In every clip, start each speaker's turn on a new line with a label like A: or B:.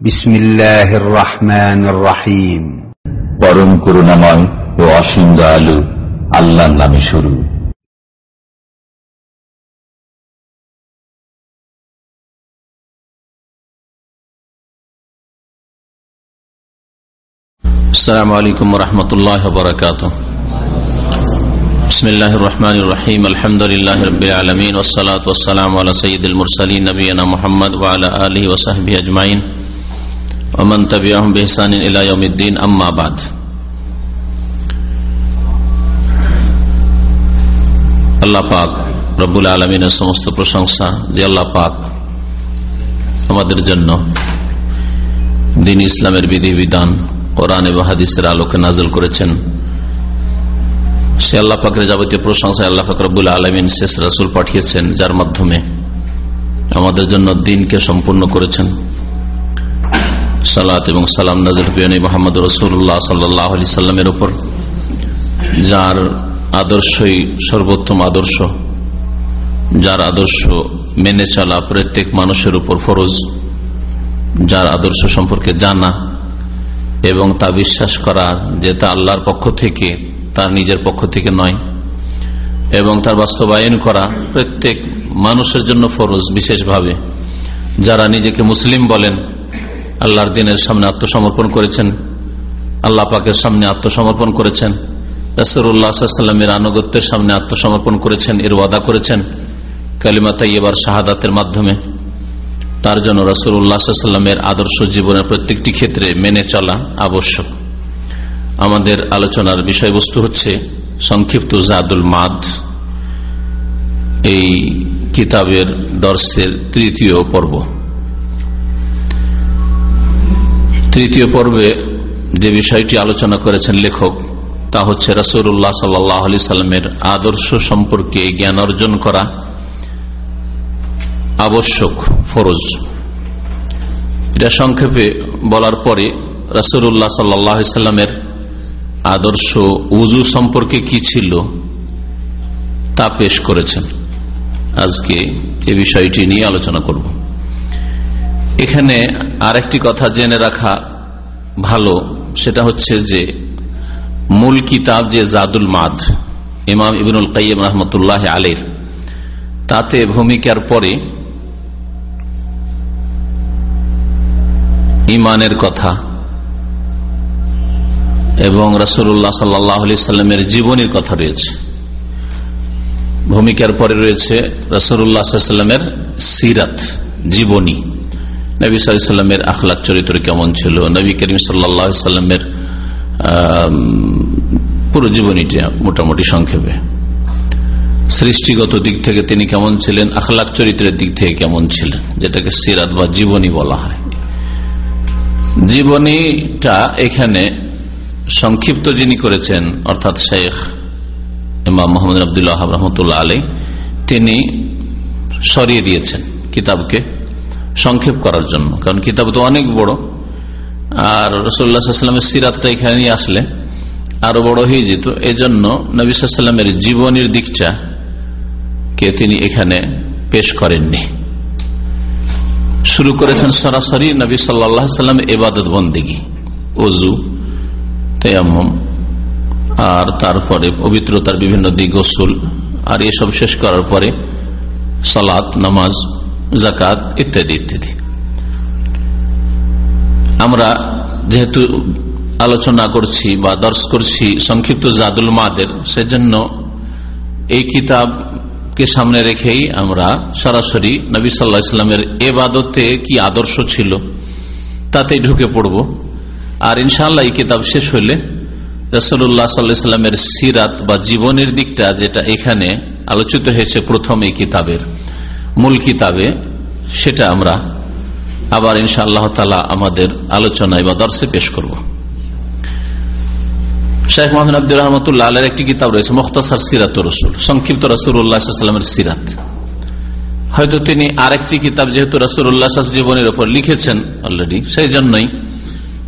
A: بسم الله الرحمن الرحيم
B: পরম করুণাময় ও অসীম দয়ালু আল্লাহর নামে শুরু
C: السلام عليكم ورحمة الله وبركاته بسم الله الرحمن الرحيم الحمد لله رب العالمين والصلاة والسلام على سيد المرسلين نبينا محمد وعلى آله وصحبه أجمعين ওমান তাবিআহুম বিহসানিন ইলা ইয়াউমিদ্দিন আলমিনের সমস্ত প্রশংসা যে আল্লাহ পাক আমাদের জন্য দিন ইসলামের বিধিবিধান কোরআন এবং হাদিসের আলোকে নাজল করেছেন সে আল্লাহ পাকের যাবতীয় প্রশংসা আল্লাহ পাক রব্বুল আলমিন শেষ রাসুল পাঠিয়েছেন যার মাধ্যমে আমাদের জন্য দিনকে সম্পূর্ণ করেছেন সালাত এবং সালাম নাজির হুবিয়ানী মোহাম্মদ রসুল্লাহ সাল্লাহ আলি সাল্লামের উপর, যার আদর্শই সর্বোত্তম আদর্শ, যার আদর্শ মেনে চলা প্রত্যেক মানুষের উপর ফরজ, যার আদর্শ সম্পর্কে জানা এবং তা বিশ্বাস করা যে তা আল্লাহর পক্ষ থেকে তার নিজের পক্ষ থেকে নয় এবং তার বাস্তবায়ন করা প্রত্যেক মানুষের জন্য ফরজ বিশেষভাবে। যারা নিজেকে মুসলিম বলেন আল্লাহর দিনের সামনে আত্মসমর্পণ করেছেন। আল্লাহ পাকের সামনে আত্মসমর্পণ করেছেন। রসুল্লাহামের আনুগত্যের সামনে আত্মসমর্পণ করেছেন, এর ওয়াদা করেছেন কালিমা তাইবার শাহাদাতের মাধ্যমে। তার জন্য রসুল উল্লাহামের আদর্শ জীবনের প্রত্যেকটি ক্ষেত্রে মেনে চলা আবশ্যক। আমাদের আলোচনার বিষয়বস্তু হচ্ছে সংক্ষিপ্ত জাদুল মাদ। এই কিতাবের দর্শের তৃতীয় পর্ব। তৃতীয় পর্বে যে বিষয়টি আলোচনা করেছেন লেখক, তা হচ্ছে রসুল্লাহ সাল্লাহ আলি সাল্লামের আদর্শ সম্পর্কে জ্ঞান অর্জন করা আবশ্যক, ফরজ। এটা সংক্ষেপে বলার পরে রসুল্লাহ সাল্লামের আদর্শ উজু সম্পর্কে কি ছিল তা পেশ করেছেন। আজকে এ বিষয়টি নিয়ে আলোচনা করব। এখানে আরেকটি কথা জেনে রাখা ভালো, সেটা হচ্ছে যে মূল কিতাব যে জাদুল মাদ, ইমাম ইবিনুল কাইম রহমতুল্লাহ আলীর তাতে ভূমিকার পরে ইমানের কথা এবং রসুল্লাহ সাল্লাহ আলি সাল্লামের জীবনীর কথা রয়েছে। ভূমিকার পরে রয়েছে রসুল্লাহ সাল্লামের সিরাত, জীবনী। নবী সাল্লামের আখলাক চরিত্র কেমন ছিল? নবী করিম সাল্লাহ সাল্লামের পুরো জীবনীটা মোটামুটি সংক্ষেপে। সৃষ্টিগত দিক থেকে তিনি কেমন ছিলেন? আখলাক চরিত্রের দিক থেকে কেমন ছিলেন? যেটাকে সিরাত বা জীবনী বলা হয়। জীবনীটা এখানে সংক্ষিপ্ত যিনি করেছেন, অর্থাৎ শেখ ইমাম মোহাম্মদ আবদুল্লাহ রহমতুল্লাহ আলী তিনি সরিয়ে দিয়েছেন কিতাবকে। সংক্ষেপ করার জন্য। কারণ কিতাব তো অনেক বড়। আর রসুল্লাহামের সিরাতটা এখানে নিয়ে আসলে। আরও বড় হয়ে যেত। এই জন্য নবিসামের জীবনের দিকটা কে তিনি এখানে পেশ করেননি। শুরু করেছেন সরাসরি নবী সাল্লাম এবাদত বন্দিগি অজু তেয়াম্মম, আর তারপরে পবিত্রতার বিভিন্ন দিক গোসুল আর এসব শেষ করার পরে সালাত, নামাজ জাকাত ইত্যাদি ইত্যাদি। আমরা যেহেতু আলোচনা করছি বা দর্শ করছি সংক্ষিপ্ত জাদুল মাদের সেজন্য এই কিতাবকে সামনে রেখেই আমরা সরাসরি নবী সাল্লা ইসলামের এবাদতে কি আদর্শ ছিল, তাতেই ঢুকে পড়ব। আর ইনশাল্লাহ এই কিতাব শেষ হলে রসুল্লাহ সাল্লামের সিরাত বা জীবনের দিকটা যেটা এখানে আলোচিত হয়েছে প্রথম এই কিতাবের। মূল কিতাবে, সেটা আমরা আবার ইনশা আল্লাহ তালা আমাদের আলোচনায় বা দর্শে পেশ করব। শেখ মোহাম্মদ আব্দুর রহমতুল্লাহ আলের একটি কিতাব রয়েছে, মুখতাসার সিরাত রসুল, সংক্ষিপ্ত রসুল্লাহামের সিরাত। হয়তো তিনি আরেকটি কিতাব যেহেতু রসুল্লাহ জীবনের উপর লিখেছেন অলরেডি সেই জন্যই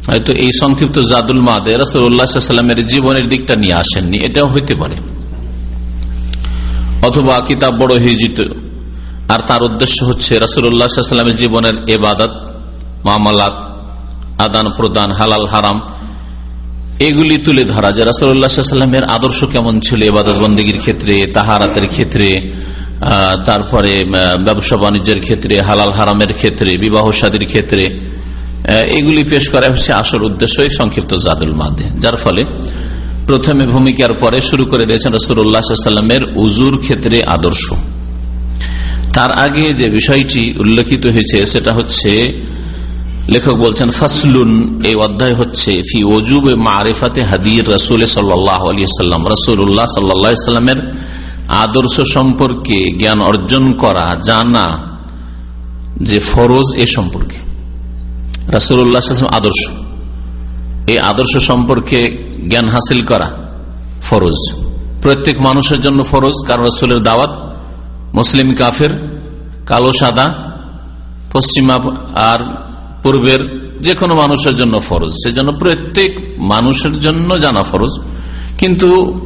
C: হয়তো এই সংক্ষিপ্ত জাদুল মাদে রসুল্লাহামের জীবনের দিকটা নিয়ে আসেননি, এটাও হইতে পারে। অথবা কিতাব বড় যেত আর তার উদ্দেশ্য হচ্ছে রসুল্লাহামের জীবনের এবাদত মামালাত, আদান প্রদান, হালাল, হারাম, এগুলি তুলে ধরা যে রাসুল্লাহামের আদর্শ কেমন ছিল এবাদত বন্দীগীর ক্ষেত্রে, তাহারাতের ক্ষেত্রে তারপরে ব্যবসা বাণিজ্যের ক্ষেত্রে, হালাল, হারামের ক্ষেত্রে, বিবাহ সাদীর ক্ষেত্রে এগুলি পেশ করা হচ্ছে আসল উদ্দেশ্য সংক্ষিপ্ত জাদুল মাদে। যার ফলে প্রথমে ভূমিকার পরে শুরু করে দিয়েছেন রসুল্লাহামের উজুর ক্ষেত্রে আদর্শ। তার আগে যে বিষয়টি উল্লেখিত হয়েছে, সেটা হচ্ছে, লেখক বলছেন, ফাসলুন, এই অধ্যায় হচ্ছে, ফি ওজুব মারেফাতে হাদির রসুল সাল্লাহ আলিয়াল্লাম রসুল্লাহ সাল্লামের আদর্শ সম্পর্কে জ্ঞান অর্জন করা, জানা যে ফরজ এ সম্পর্কে। রাসুল্লাহ আদর্শ। এই আদর্শ সম্পর্কে জ্ঞান হাসিল করা ফরজ। প্রত্যেক মানুষের জন্য ফরজ কারণ রসুলের দাওয়াত মুসলিম কাফের, কালো, সাদা, পশ্চিমা আর পূর্বের যে কোনো মানুষের জন্য ফরজ। সেজন্য প্রত্যেক মানুষের জন্য জানা ফরজ। কিন্তু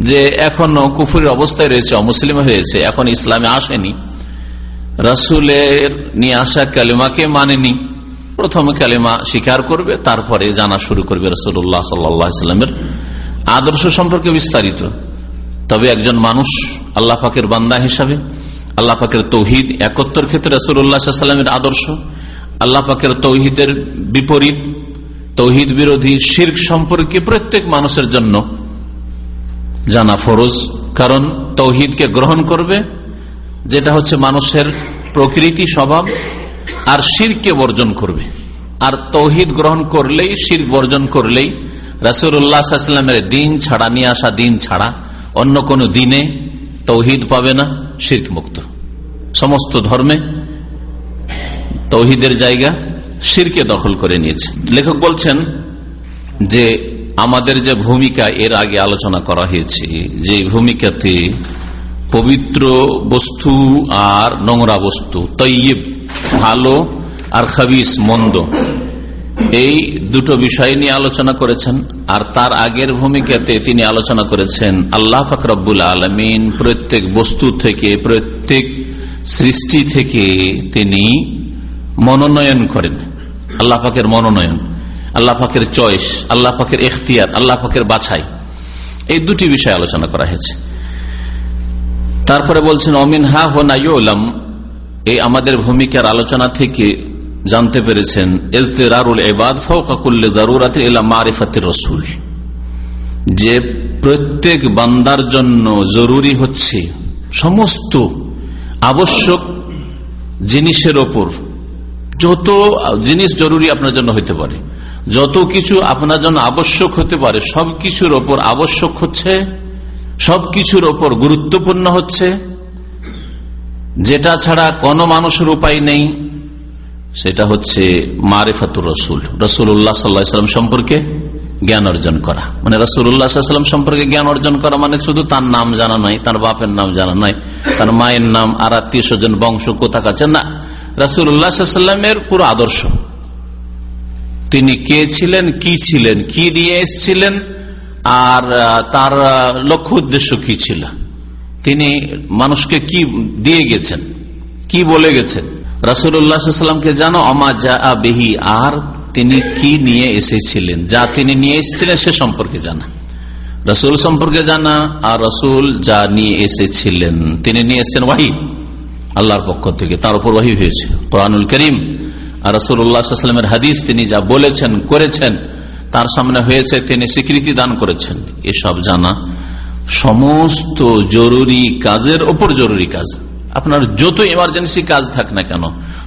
C: যে এখনও কুফুরের অবস্থায় রয়েছে, অমুসলিম হয়েছে, এখন ইসলামে আসেনি, রাসুলের নিয়ে আসা কালিমাকে মানেনি, প্রথম কালিমা স্বীকার করবে, তারপরে জানা শুরু করবে রসুল্লাহ সাল্লামের আদর্শ সম্পর্কে বিস্তারিত। তবে একজন মানুষ আল্লাহ পাকের বান্দা হিসাবে, আল্লাহ পাকের তৌহিদ একত্তর ক্ষেত্রে রসুল্লাহামের আদর্শ, আল্লাহ পাকের তৌহিদের বিপরীত, তৌহিদ বিরোধী শির্ক সম্পর্কে প্রত্যেক মানুষের জন্য জানা ফরজ, কারণ তৌহিদকে গ্রহণ করবে, যেটা হচ্ছে মানুষের প্রকৃতি স্বভাব, আর শিরকে বর্জন করবে। আর তৌহিদ গ্রহণ করলেই শির বর্জন করলেই রাসুল্লাহামের দিন ছাড়া, নিয়ে আসা দিন ছাড়া অন্য কোন দিনে তৌহিদ পাবে না শির্ক মুক্ত সমস্ত ধর্মে তৌহিদের জায়গা শিরকে দখল করে নিয়েছে। লেখক বলছেন যে, আমাদের যে ভূমিকা, এর আগে আলোচনা করা হয়েছে, যে ভূমিকাতে পবিত্র বস্তু আর নোংরা বস্তু তৈব ভালো আর খাবিস, মন্দ এই দুটো বিষয় নিয়ে আলোচনা করেছেন, আর তার আগের ভূমিকাতে তিনি আলোচনা করেছেন, আল্লাহ ফাকরাবুল আলমিন প্রত্যেক বস্তু থেকে, প্রত্যেক সৃষ্টি থেকে তিনি মনোনয়ন করেন। আল্লাহ পাকের মনোনয়ন, আল্লাহ পাকের চয়েস, আল্লাহ পাকের এখতিয়ার আল্লাহ পাকের বাছাই। এই দুটি বিষয় আলোচনা করা হয়েছে। তারপরে বলছেন অমিন হা হোনাইলাম এই আমাদের ভূমিকার আলোচনা থেকে জানতে পেরেছেন, এজতেরারুল এবাদ ফৌকাকুল্লে জারুরাত এলা মারিফাতের রসুল। যে প্রত্যেক বান্দার জন্য জরুরি হচ্ছে সমস্ত আবশ্যক জিনিসের ওপর, যত জিনিস জরুরি আপনার জন্য হইতে পারে, যত কিছু আপনার জন্য আবশ্যক হতে পারে, সব কিছুর ওপর আবশ্যক হচ্ছে সবকিছুর ওপর গুরুত্বপূর্ণ হচ্ছে, যেটা ছাড়া কোনো মানুষের উপায় নেই। সেটা হচ্ছে মারেফাতুর রসুল। রসুল্লাহ সাল্লাম সম্পর্কে জ্ঞান অর্জন করা। মানে রসুল্লাহাম সম্পর্কে জ্ঞান অর্জন করা মানে শুধু তার নাম জানা নয়, তার বাপের নাম জানা নয়, তার মায়ের নাম, আর আত্মীয় স্বজন, বংশ কোথা কাছে না। রসুল্লাহামের পুরো আদর্শ। তিনি কে ছিলেন, কি ছিলেন, কি দিয়ে এসছিলেন, আর তার লক্ষ্য উদ্দেশ্য কি ছিল? তিনি মানুষকে কি দিয়ে গেছেন? কি বলে গেছেন? রাসুল্লাহামকে জানো, অমা যা বেহি আর তিনি কি নিয়ে এসেছিলেন? যা তিনি নিয়ে এসেছিলেন, সে সম্পর্কে জানা। রসুল সম্পর্কে জানা, আর রসুল যা নিয়ে এসেছিলেন, তিনি নিয়ে এসেছেন ওয়াহি, আল্লাহর পক্ষ থেকে। তার উপর ওয়াহি হয়েছে, কোরআনুল করিম। আর রসুল্লাহামের হাদিস, তিনি যা বলেছেন, করেছেন, তার সামনে হয়েছে, তিনি স্বীকৃতি দান করেছেন। এসব জানা সমস্ত জরুরি কাজের ওপর জরুরি কাজ। আপনার যত এমার্জেন্সি কাজ থাক না কেন,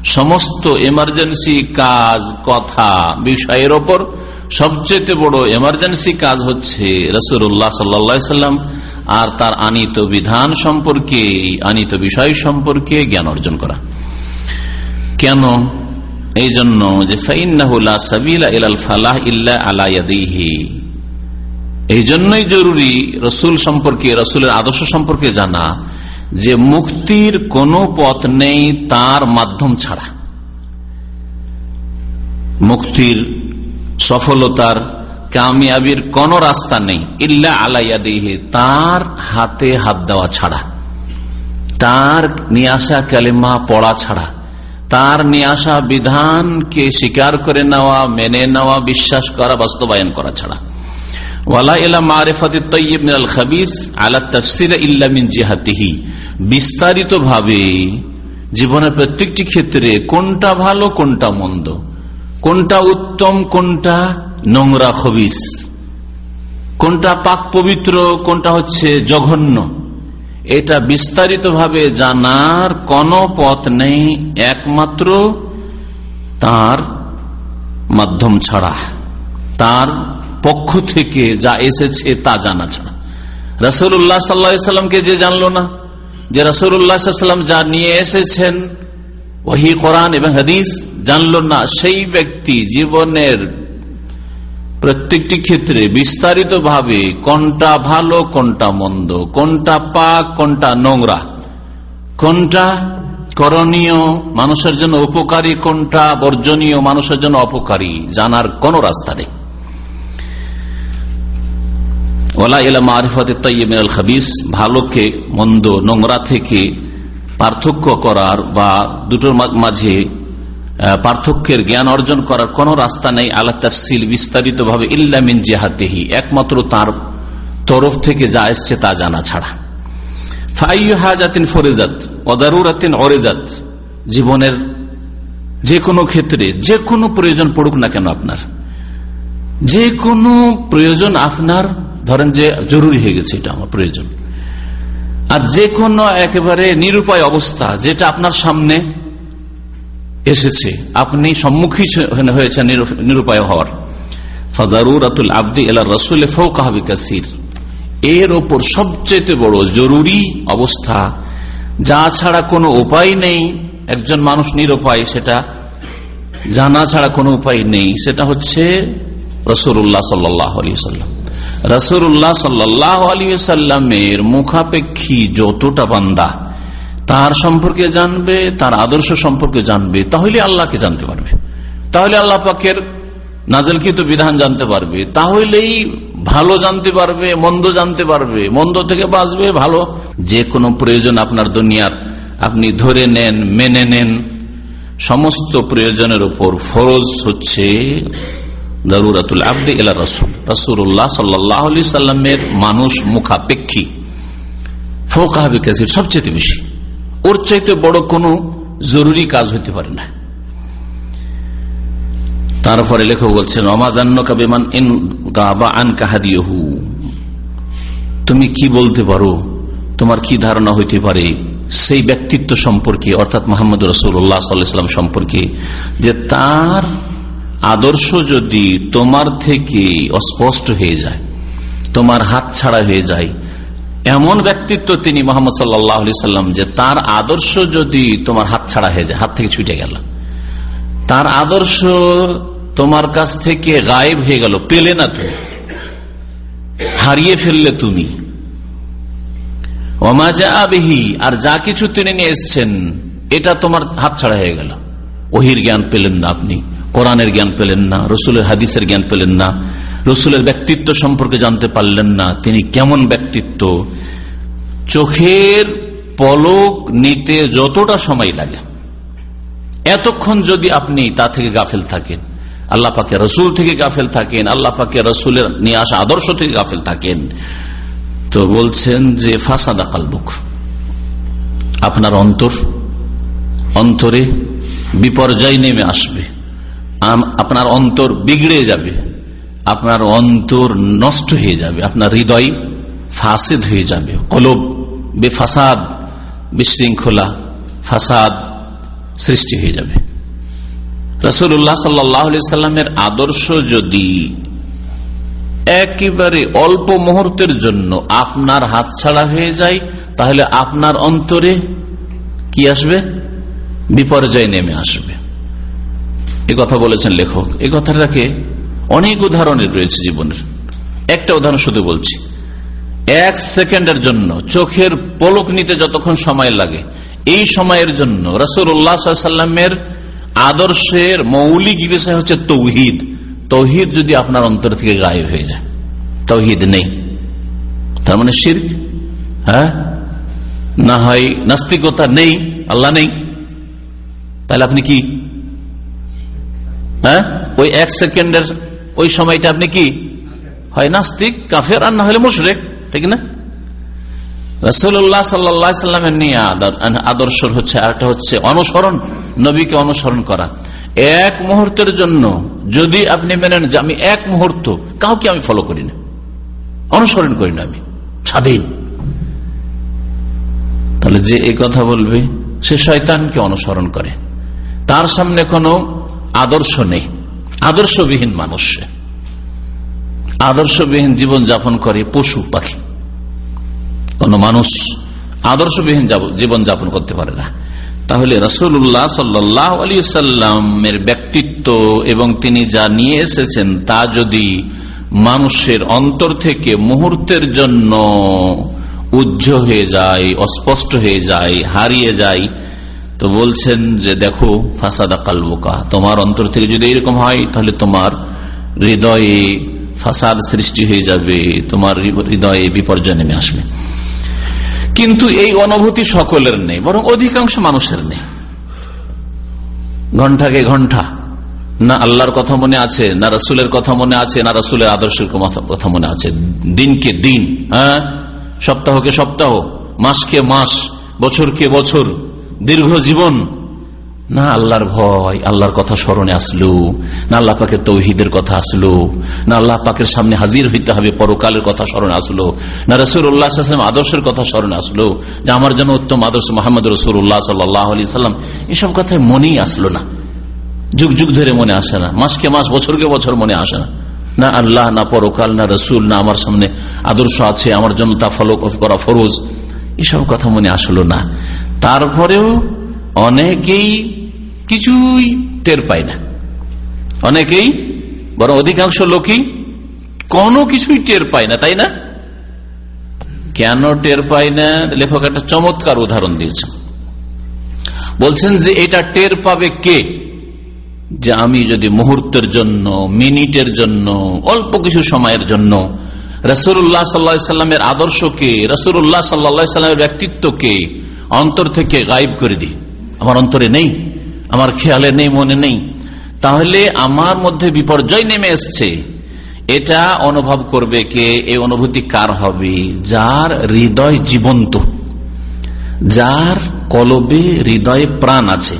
C: সমস্ত এমার্জেন্সি কাজ, কথা, বিষয়ের ওপর সবচেয়ে বড় এমার্জেন্সি কাজ হচ্ছে রসুল্লাহ সাল্লাম আর তার আনিত বিধান সম্পর্কে, আনিত বিষয় সম্পর্কে জ্ঞান অর্জন করা। কেন? এই জন্য যে এই জন্যই জরুরি রসুল সম্পর্কে, রসুলের আদর্শ সম্পর্কে জানা যে মুক্তির কোনো পথ নেই তার মাধ্যম ছাড়া। মুক্তির সফলতার কামিয়াবির কোন রাস্তা নেই, ইল্লা আলাইয়া দিহে তার হাতে হাত দেওয়া ছাড়া। তার নিয়ে আসা কালেমা পড়া ছাড়া। তার নিয়ে বিধানকে স্বীকার করে নেওয়া, মেনে নেওয়া, বিশ্বাস করা, বাস্তবায়ন করা ছাড়া। ওয়ালা ইলা মারেফাতি তৈব মিনাল আলা তফসির ইল্লা মিন জিহাতিহি। বিস্তারিত ভাবে জীবনের প্রত্যেকটি ক্ষেত্রে কোনটা ভালো, কোনটা মন্দ? কোনটা উত্তম, কোনটা নোংরা খবিস? কোনটা পাক পবিত্র, কোনটা হচ্ছে জঘন্য? এটা বিস্তারিত ভাবে জানার কোন পথ নেই, একমাত্র তার মাধ্যম ছাড়া। তার পক্ষ থেকে যা এসেছে তা জানা ছাড়া। রসুল্লাহ সাল্লামকে যে জানলো না, যে রসুল্লাহাম যা নিয়ে এসেছেন, ওহি কোরআন এবং হাদিস, জানলো না সেই ব্যক্তি জীবনের প্রত্যেকটি ক্ষেত্রে বিস্তারিত ভাবে কোনটা ভালো, কোনটা মন্দ, কোনটা পাক, কোনটা নোংরা, কোনটা করণীয় মানুষের জন্য উপকারী, কোনটা বর্জনীয় মানুষের জন্য অপকারী, জানার কোন রাস্তা নেই। ওলা ইলা মারিফত তৈমিনাল খাবিস, ভালোকে, মন্দ, নোংরা থেকে পার্থক্য করার বা দুটোর মাঝে পার্থক্যের জ্ঞান অর্জন করার কোন রাস্তা নেই আল্লাহ তফসিল বিস্তারিত ভাবে ইল্লামিন জেহাতেহি, একমাত্র তার তরফ থেকে যা এসছে তা জানা ছাড়া। ফাইহাজাতিন ফরেজাত অদারুরাতিন অরেজাত জীবনের যে কোনো ক্ষেত্রে যে কোনো প্রয়োজন পড়ুক না কেন আপনার। যে কোনো প্রয়োজন আপনার ধরেন যে জরুরি হয়ে গেছে এটা আমার প্রয়োজন। আর যে কোনো একেবারে নিরুপায় অবস্থা যেটা আপনার সামনে এসেছে, আপনি সম্মুখীন হয়েছেন নিরুপায় হওয়ার। ফাজারুরাতুল আব্দি এলা রসুল ফৌকাহাবি কাসির এর ওপর সবচেয়ে বড় জরুরি অবস্থা, যা ছাড়া কোনো উপায় নেই, একজন মানুষ নিরুপায়, সেটা জানা ছাড়া কোনো উপায় নেই, সেটা হচ্ছে রসুল্লাহ সাল্লাহ আলী সাল্লাম রসুল্লাহ সাল্লাহ আলী মুখাপেক্ষী যতটা বান্দা, তার সম্পর্কে জানবে, তার আদর্শ সম্পর্কে জানবে, তাহলে আল্লাহকে জানতে পারবে। তাহলে আল্লাহ পাকের নাজলকৃত বিধান জানতে পারবে, তাহলেই ভালো জানতে পারবে, মন্দ জানতে পারবে, মন্দ থেকে বাঁচবে, ভালো যে কোনো প্রয়োজন আপনার দুনিয়ার, আপনি ধরে নেন, মেনে নেন, সমস্ত প্রয়োজনের উপর ফরজ হচ্ছে দারুরাতুল আব্দি রসুল। রসুল্লাহ সাল্লামের মানুষ মুখাপেক্ষী। সবচেয়ে বেশি। ওর চাইতে বড় জরুরি কাজ হইতে পারে না। তারপরে লেখক বলছেন অমাজান্য কাবেমান তুমি কি বলতে পারো? তোমার কি ধারণা হইতে পারে? সেই ব্যক্তিত্ব সম্পর্কে, অর্থাৎ মোহাম্মদ রসুল্লাহ সাল্লাম সম্পর্কে, যে তার আদর্শ যদি তোমার থেকে অস্পষ্ট হয়ে যায়, তোমার হাত ছাড়া হয়ে যায়, এমন ব্যক্তিত্ব তিনি মোহাম্মদ সাল্লাহ সাল্লাম যে তার আদর্শ যদি তোমার হাত ছাড়া হয়ে যায়, হাত থেকে ছুটে গেল। তার আদর্শ তোমার কাছ থেকে গায়েব হয়ে গেল, পেলে না তুমি, হারিয়ে ফেললে তুমি। অমাজা আবিহি আর যা কিছু তিনি নিয়ে এসছেন, এটা তোমার হাত ছাড়া হয়ে গেল। ওহির জ্ঞান পেলেন না আপনি, কোরআনের জ্ঞান পেলেন না, রসুলের হাদিসের জ্ঞান পেলেন না, রসুলের ব্যক্তিত্ব সম্পর্কে জানতে পারলেন না, তিনি কেমন ব্যক্তিত্ব? চোখের পলক নিতে যতটা সময় লাগে। এতক্ষণ যদি আপনি তা থেকে গাফেল থাকেন, আল্লাহ পাকে রসুল থেকে গাফেল থাকেন, আল্লাহ পাকে রসুলের নিয়ে আসা আদর্শ থেকে গাফেল থাকেন, তো বলছেন যে, ফাসাদা কালবুক, আপনার অন্তর, অন্তরে বিপর্যয় নেমে আসবে। আপনার অন্তর বিগড়ে যাবে। আপনার অন্তর নষ্ট হয়ে যাবে। আপনার হৃদয় ফাসেদ হয়ে যাবে। কলব বেফাসাদ, বিশৃঙ্খলা ফাসাদ সৃষ্টি হয়ে যাবে। রসুল্লাহ সাল্লামের আদর্শ যদি একেবারে অল্প মুহূর্তের জন্য আপনার হাত ছাড়া হয়ে যায়, তাহলে আপনার অন্তরে কি আসবে? বিপর্যয় নেমে আসবে। এ কথা বলেছেন লেখক। এই কথাটাকে অনেক উদাহরণের রয়েছে জীবনের। একটা উদাহরণ শুধু বলছি। এক সেকেন্ডের জন্য চোখের পলক নিতে যতক্ষণ সময় লাগে, এই সময়ের জন্য রসুল্লাহামের আদর্শের মৌলিক বিষয় হচ্ছে তৌহিদ। তৌহিদ যদি আপনার অন্তর থেকে গায়েব হয়ে যায়, তৌহিদ নেই। তার মানে শির্ক হ্যাঁ? না হয় নাস্তিকতা নেই, আল্লাহ নেই। তাহলে আপনি কি? হ্যাঁ? ওই এক সেকেন্ডের ওই সময়টা আপনি কি? হয় নাস্তিক, কাফের, আর না হলে মুশরেক, ঠিক না? মুহূর্তের জন্য যদি আপনি মেনেন যে আমি এক মুহূর্ত কাউকে আমি ফলো করি না, অনুসরণ করি না আমি, স্বাধীন। তাহলে যে এই কথা বলবে, সে শয়তানকে অনুসরণ করে। তার সামনে কোনো আদর্শ নেই। আদর্শবিহীন মানুষ আদর্শবিহীন জীবন যাপন করে পশু, পাখি। কোন মানুষ আদর্শবিহীন জীবন যাপন করতে পারে না। তাহলে রসুল্লাহ সাল্লাহ আলী সাল্লামের ব্যক্তিত্ব এবং তিনি যা নিয়ে এসেছেন তা যদি মানুষের অন্তর থেকে মুহূর্তের জন্য উজ্জ হয়ে যায়, অস্পষ্ট হয়ে যায়, হারিয়ে যায় তো বলছেন যে, দেখো, ফাসাদা কালবোকা, তোমার অন্তর থেকে যদি এরকম হয়, তাহলে তোমার হৃদয়ে ফাসাদ সৃষ্টি হয়ে যাবে, তোমার হৃদয়ে বিপর্যয় নেমে আসবে। কিন্তু এই অনুভূতি সকলের নেই, বরং অধিকাংশ মানুষের নেই। ঘন্টাকে ঘণ্টা, না আল্লাহর কথা মনে আছে, না রসুলের কথা মনে আছে, না রসুলের আদর্শের কথা মনে আছে। দিনকে দিন হ্যাঁ? সপ্তাহকে সপ্তাহ মাসকে মাস বছরকে বছর। দীর্ঘ জীবন। না আল্লাহর ভয়, আল্লাহর কথা স্মরণে আসলো। না আল্লাহ পাকের তৌহিদের কথা আসলো। না আল্লাহ পাকের সামনে হাজির হইতে হবে, পরকালের কথা স্মরণে আসলো। না রসুল উল্লাহাম আদর্শের কথা স্মরণে আসলো। যে আমার জন্য উত্তম আদর্শ মোহাম্মদ রসুল উল্লাহ আলি সাল্লাম এসব কথায় মনেই আসলো না। যুগ যুগ ধরে মনে আসে না। মাসকে মাস, বছরকে বছর মনে আসে না। না আল্লাহ, না পরকাল, না রসুল, না আমার সামনে আদর্শ আছে, আমার জন্য তা ফলো করা ফরোজ। এসব কথা মনে আসলো না। তারপরেও অনেকেই কিছুই টের পায় না। অনেকেই, বরং অধিকাংশ লোকই কোনো কিছুই টের পায় না, তাই না? কেন টের পায় না? লেখক একটা চমৎকার উদাহরণ দিয়েছেন বলছেন যে, এটা টের পাবে কে? যে আমি যদি মুহূর্তের জন্য, মিনিটের জন্য, অল্প কিছু সময়ের জন্য রসুল্লাহ সাল্লামের আদর্শকে রসুল্লাহ সাল্লা সাল্লামের ব্যক্তিত্বকে অন্তর থেকে গাইব করে দিই। আমার অন্তরে নেই, আমার খেয়ালে নেই, মনে নেই। তাহলে আমার মধ্যে বিপর্যয় নেমে এসছে। এটা অনুভব করবে কে? এই অনুভূতি কার হবে? যার হৃদয় জীবন্ত। যার কলবে হৃদয়ে প্রাণ আছে।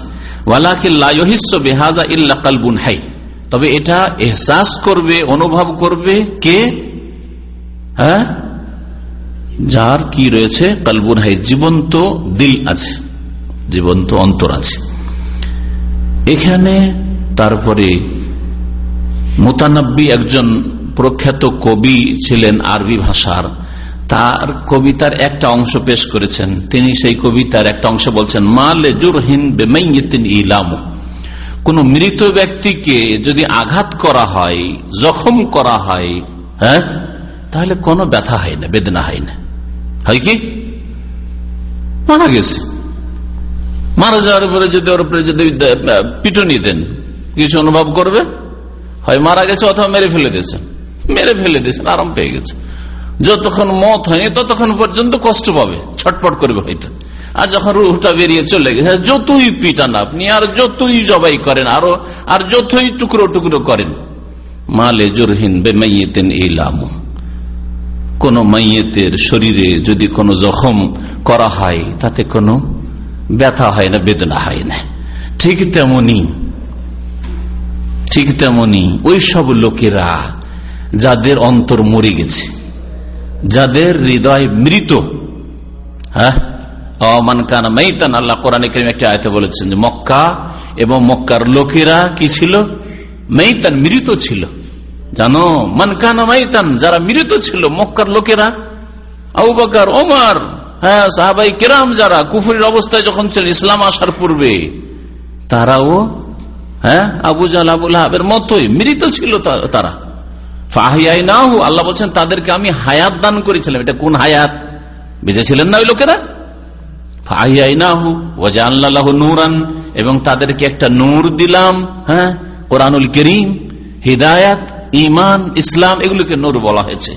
C: তবে এটা এহসাস করবে, অনুভব করবে কে? হ্যাঁ? যার কি রয়েছে? কালবুন হাই, জীবন্ত দিল আছে, জীবন্ত অন্তর আছে। এখানে তারপরে মোতানব্বী একজন প্রখ্যাত কবি ছিলেন আরবি ভাষার। তার কবিতার একটা অংশ পেশ করেছেন। তিনি সেই কবিতার একটা অংশ বলছেন, মালে জুরহিন বেমাইয়িন ইলামু। কোন মৃত ব্যক্তিকে যদি আঘাত করা হয়, জখম করা হয় হ্যাঁ? তাহলে কোনো ব্যথা হয় না, বেদনা হয় না। হয় কি? মারা গেছে। মারা যাওয়ার পরে যদি ওর উপরে যদি পিটুনি দেন, কিছু অনুভব করবে? হয় মারা গেছে অথবা মেরে ফেলে দিয়েছেন মেরে ফেলে দিয়েছেন আরাম পেয়ে গেছে। যতক্ষণ মত হয়নি, ততক্ষণ পর্যন্ত কষ্ট পাবে ছটপট করবে হয়তো। আর যখন রুহটা বেরিয়ে চলে গেছে, যতই পিটান আপনি, আর যতই জবাই করেন, আরও, আর যতই টুকরো টুকরো করেন, মালে জোরহীন এই লামু কোন মাইয়েতের শরীরে যদি কোনো জখম করা হয়, তাতে কোনো ব্যথা হয় না, বেদনা হয় না। ঠিক তেমনি ঠিক তেমনি ওই সব লোকেরা যাদের অন্তর মরে গেছে, যাদের হৃদয় মৃত হ্যাঁ? অমান কান মেইতান, আল্লাহ কোরআন একটি আয়তে বলেছেন যে মক্কা এবং মক্কার লোকেরা কি ছিল? মেইতান, মৃত ছিল। জানো মানকানা মাইতান, যারা মৃত ছিল, মক্কার লোকেরা, আবু ওমার হ্যাঁ সাহাবাই কেরাম যারা, কুফুরের অবস্থায় যখন ছিল ইসলাম আসার পূর্বে, তারাও হ্যাঁ আবু জাল আবুল হাবের মতোই মৃত ছিল তারা। ফাহিয়াই না হু আল্লাহ বলছেন, তাদেরকে আমি হায়াত দান করেছিলাম। এটা কোন হায়াত? বেঁচেছিলেন না ওই লোকেরা? ফাহিয়াই না হু ওজা আল্লাহ নুরান, এবং তাদেরকে একটা নূর দিলাম হ্যাঁ কোরআনুল করিম, হৃদায়াত ইমান, ইসলাম, এগুলোকে নূর বলা হয়েছে।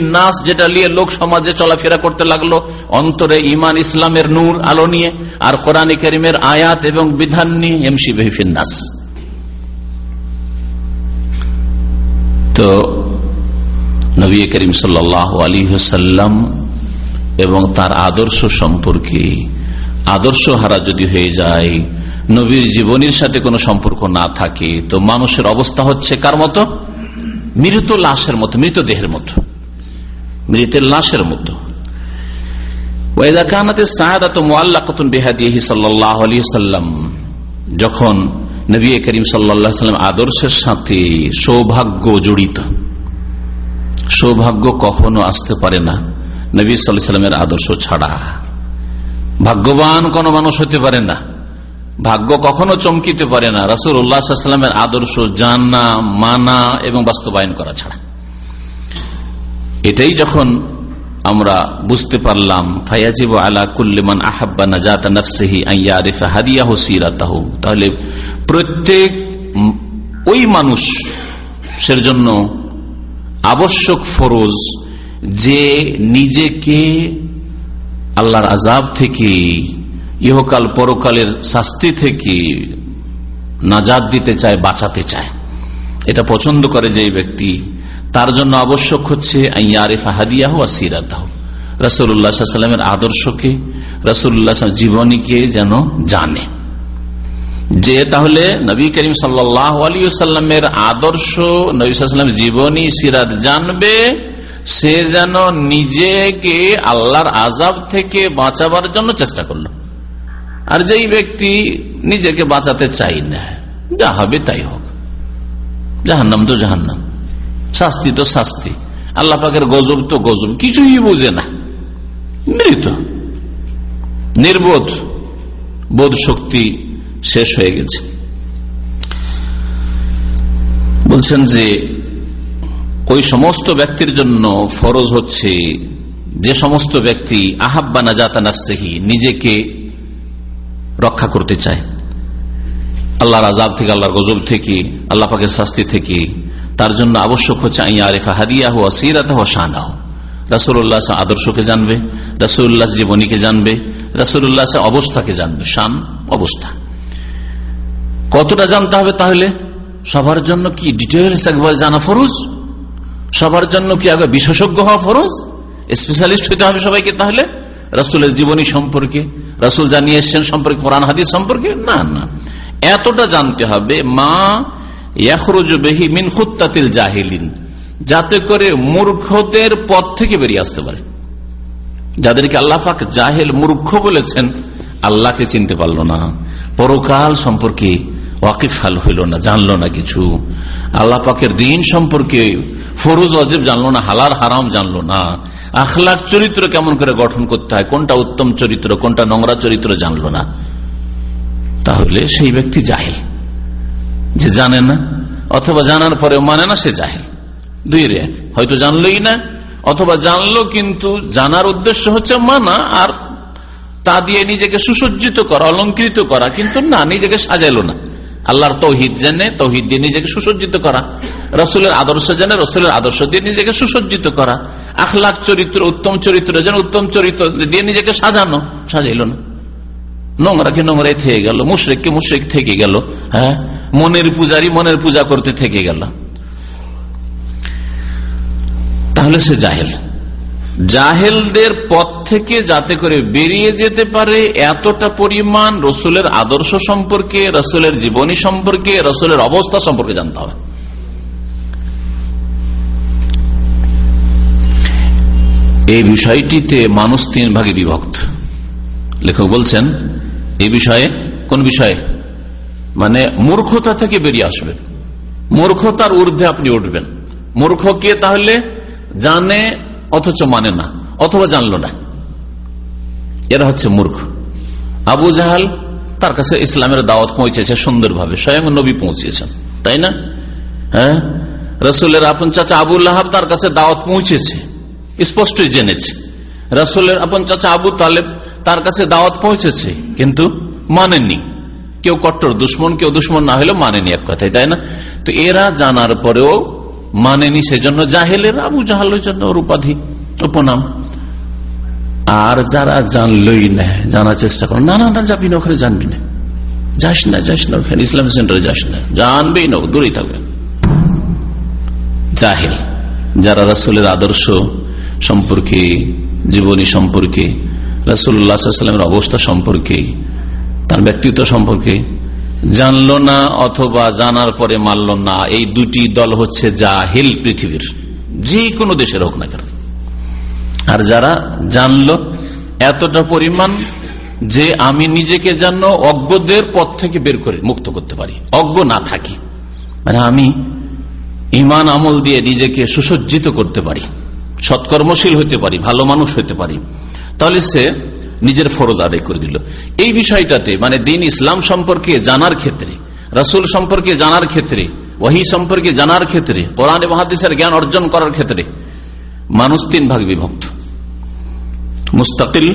C: নাস, যেটা নিয়ে লোক সমাজে চলাফেরা করতে লাগল, অন্তরে ইমান, ইসলামের নূর আলো নিয়ে, আর কোরআন করিমের আয়াত এবং বিধান নিয়ে এমসি বেহিফির নাস। তো, নবী করিম সাল্লাহ আলী এবং তার আদর্শ সম্পর্কে আদর্শ হারা যদি হয়ে যায়, নবীর জীবনীর সাথে কোনো সম্পর্ক না থাকে, তো মানুষের অবস্থা হচ্ছে কার মতো? মৃত লাশের মতো মৃতদেহের মতো। মৃতের লাশের মতো। যখন নবী করিম সাল্লাম আদর্শের সাথে সৌভাগ্য জড়িত। সৌভাগ্য কখনো আসতে পারে না, নবী সাল্লামের আদর্শ ছাড়া। ভাগ্যবান কোন মানুষ হতে পারে না। ভাগ্য কখনো চমকিতে পারে না। রাসুল উল্লাহামের আদর্শ জানা মানা এবং বাস্তবায়ন করা ছাড়া। এটাই যখন আমরা বুঝতে পারলাম, ফায়াজিব আলা কুল্লিমান আহাব্বা নাজাত নফসিহি আইয়া হাদিয়া হুসিরাতাহু তাহলে প্রত্যেক ওই মানুষের জন্য আবশ্যক ফরজ যে নিজেকে আল্লাহর আজাব থেকে, ইহকাল পরকালের শাস্তি থেকে নাজাদ দিতে চায়, বাঁচাতে চায়। এটা পছন্দ করে যে ব্যক্তি, তার জন্য আবশ্যক হচ্ছে রসুল্লাহামের আদর্শকে রসুল্লাহ জীবনীকে যেন জানে। যে তাহলে নবী করিম সাল্লাহ আলী সাল্লামের আদর্শ, নবী সাল্লামের জীবনী, সিরাত জানবে সে যেন নিজেকে আল্লাহর আজাব থেকে বাঁচাবার জন্য চেষ্টা করল। আর যেই ব্যক্তি নিজেকে বাঁচাতে চাই না, যা হবে তাই হোক। জাহান্নাম তো জাহান্নাম, শাস্তি তো শাস্তি, আল্লাহ পাকের গজব তো গজব, কিছুই বুঝে না। মৃত, নির্বোধ, বোধ শক্তি শেষ হয়ে গেছে। বলছেন যে ওই সমস্ত ব্যক্তির জন্য ফরজ হচ্ছে যে সমস্ত ব্যক্তি আহাব্বা নাজাতা নাফসেহি নিজেকে রক্ষা করতে চায়। আল্লাহর আজাব থেকে, আল্লাহর গজব থেকে, আল্লাহ পাকের শাস্তি থেকে তার জন্য আবশ্যক হচ্ছে আইয়া আরিফা হাদিয়াহ সিরাত শানাহ। রাসুল্লাহ আদর্শকে জানবে রাসুল্লাহ জীবনীকে জানবে রাসুল্লাহ অবস্থাকে জানবে, শান, অবস্থা। কতটা জানতে হবে তাহলে? সবার জন্য কি ডিটেলস একবার জানা ফরজ? সবার জন্য কি আগে বিশেষজ্ঞ হওয়া ফরজ? স্পেশালিস্ট হইতে হবে সবাইকে তাহলে? রাসুলের জীবনী সম্পর্কে? রাসুল জানিয়ে এসছেন সম্পর্কে, কোরআন, হাদিস সম্পর্কে? না না। এতটা জানতে হবে, মা বেহি মিন খুত্তাতিল জাহিলিন। যাতে করে মূর্খদের পথ থেকে বেরিয়ে আসতে পারে। যাদেরকে আল্লাহাক জাহেল, মূর্খ বলেছেন, আল্লাহকে চিনতে পারল না। পরকাল সম্পর্কে ওয়াকিফ হাল হইল না, জানলো না কিছু। আল্লাহ পাকের দিন সম্পর্কে ফরোজ অজেব জানলো না হালার হারাম জানলো না। আখলাখ চরিত্র কেমন করে গঠন করতে হয়, কোনটা উত্তম চরিত্র, কোনটা নোংরা চরিত্র জানলো না। তাহলে সেই ব্যক্তি জাহেল। যে জানে না, অথবা জানার পরে মানে না সে জাহেল। দুই রে হয়তো জানলোই না, অথবা জানলো কিন্তু জানার উদ্দেশ্য হচ্ছে মানা আর তা দিয়ে নিজেকে সুসজ্জিত করা, অলঙ্কৃত করা, কিন্তু না, নিজেকে সাজাইলো না। আল্লাহর তৌহিদ জেনে, তৌহিদ দিয়ে নিজেকে সুসজ্জিত করা। রসুলের আদর্শ জেনে, রসুলের আদর্শ দিয়ে নিজেকে সুসজ্জিত করা। আখলাখ চরিত্র, উত্তম চরিত্র যেন উত্তম চরিত্র দিয়ে নিজেকে সাজানো, সাজাইল না। নোংরা নোংরাকে নোংরাই থেকে গেল মুশ্রিককে মুশ্রিক থেকে গেল হ্যাঁ? মনের পূজারি মনের পূজা করতে থেকে গেল। তাহলে সে জাহেল। জাহেলদের পথ থেকে যাতে করে বেরিয়ে যেতে পারে এতটা পরিমাণ রসুলের আদর্শ সম্পর্কে, রসুলের জীবনী সম্পর্কে, রসুলের অবস্থা সম্পর্কে জানতে হবে। এই বিষয়টিতে মানুষ তিন ভাগে বিভক্ত। লেখক বলছেন, এই বিষয়ে কোন বিষয়ে? মানে মূর্খতা থেকে বেরিয়ে আসবেন। মূর্খতার ঊর্ধ্বে আপনি উঠবেন। মূর্খকে তাহলে জানে অথচ মানে না, অথবা জানলো না। এরা হচ্ছে মূর্খ। আবু জাহাল তার কাছে ইসলামের দাওয়াত পৌঁছেছে সুন্দরভাবে, স্বয়ং নবী পৌঁছেছেন, তাই না? হ্যাঁ? রসুলের আপন চাচা আবুল্লাহ তার কাছে দাওয়াত পৌঁছেছে, স্পষ্টই জেনেছে। রসুলের আপন চাচা আবু তালেব তার কাছে দাওয়াত পৌঁছেছে, কিন্তু মানেননি। কেউ কট্টর দুশ্মন, কেউ দুশ্মন না হলেও মানেনি এক কথাই তাই না? তো এরা জানার পরেও মানেনি সেজন্য জাহেলের আবু জাহালের জন্য ওর উপাধি, উপনাম। আর যারা জানলই না, জানার চেষ্টা করে। না না যাবি না, ওখানে জানবি না। যাস না যাস না, ওখানে ইসলাম সেন্টারে যাস না। জানবেই না, দূরেই থাকবে। জাহেল, যারা রাসুলের আদর্শ সম্পর্কে, জীবনী সম্পর্কে রাসুল্লাহামের অবস্থা সম্পর্কে, তার ব্যক্তিত্ব সম্পর্কে জানলো না অথবা জানার পরে মানল না, এই দুটি দল হচ্ছে জাহিল পৃথিবীর যে কোনো দেশের হোক না কেন। আর যারা জানলো এতটা পরিমাণ যে আমি নিজেকে যেন অজ্ঞদের পথ থেকে বের করে মুক্ত করতে পারি, অজ্ঞ না থাকি মানে আমি ইমান আমল দিয়ে নিজেকে সুসজ্জিত করতে পারি, সৎকর্মশীল হতে পারি, ভালো মানুষ হতে পারি, তাহলে সে নিজের ফরজ আদায় করে দিল। এই বিষয়টাতে মানে দিন ইসলাম সম্পর্কে জানার ক্ষেত্রে, রাসুল সম্পর্কে জানার ক্ষেত্রে ওহি সম্পর্কে জানার ক্ষেত্রে, কোরআন মহাদিসের জ্ঞান অর্জন করার ক্ষেত্রে, মানুষ তিন ভাগ বিভক্ত। মুস্তাকিল,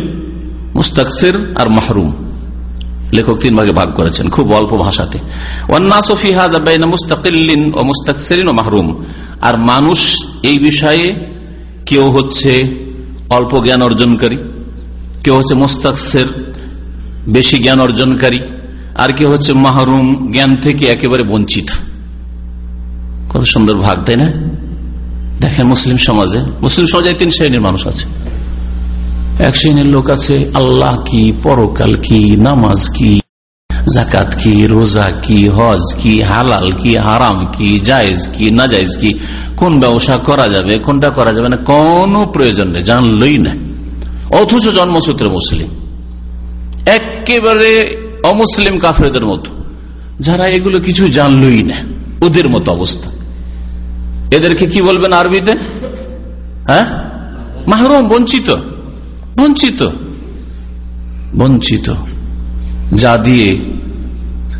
C: মুস্তাকসির আর মাহরুম। লেখক তিন ভাগে ভাগ করেছেন, খুব অল্প ভাষাতে। ও ও মাহরুম। আর মানুষ এই বিষয়ে কেউ হচ্ছে অল্প জ্ঞান অর্জনকারী কেউ হচ্ছে মুস্তাকসের, বেশি জ্ঞান অর্জনকারী, আর কেউ হচ্ছে মাহরুম, জ্ঞান থেকে একেবারে বঞ্চিত। কত সুন্দর ভাগ, তাই না? দেখেন মুসলিম সমাজে মুসলিম সমাজে তিন শ্রেণির মানুষ আছে। এক শ্রেণির লোক আছে, আল্লাহ কি, পরকাল কি, নামাজ কি জাকাত কি, রোজা কি, হজ কি, হালাল কি, হারাম কি, জায়েজ কি না জায়েজ কি, কোন ব্যবসা করা যাবে, কোনটা করা যাবে না, কোনো প্রয়োজন নেই, জানলই না। অথচ জন্মসূত্রে মুসলিম। একেবারে অমুসলিম কাফেরদের মতো। যারা এগুলো কিছু জানলই না, ওদের মতো অবস্থা। এদেরকে কি বলবেন আরবিতে? হ্যাঁ? মাহরুম, বঞ্চিত। বঞ্চিত। বঞ্চিত। যা দিয়ে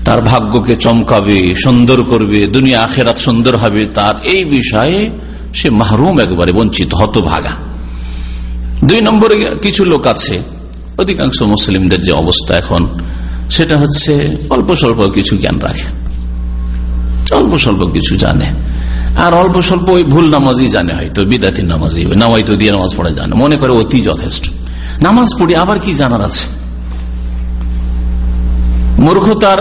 C: তার ভাগ্যকে চমকাবে, সুন্দর করবে দুনিয়া আখেরাত সুন্দর হবে, তার এই বিষয়ে সে মাহরুম একবারে বঞ্চিত, হতভাগা। দুই নম্বরে কিছু লোক আছে, অধিকাংশ মুসলিমদের যে অবস্থা এখন, সেটা হচ্ছে অল্প স্বল্প কিছু জ্ঞান রাখে। অল্প স্বল্প কিছু জানে। আর অল্প স্বল্প ওই ভুল নামাজই জানে হয়তো, বিদাতি নামাজি ওই নামাইতো দিয়ে নামাজ পড়া জানে। মনে করে অতি যথেষ্ট। নামাজ পড়ি আবার কি জানার আছে? মূর্খতার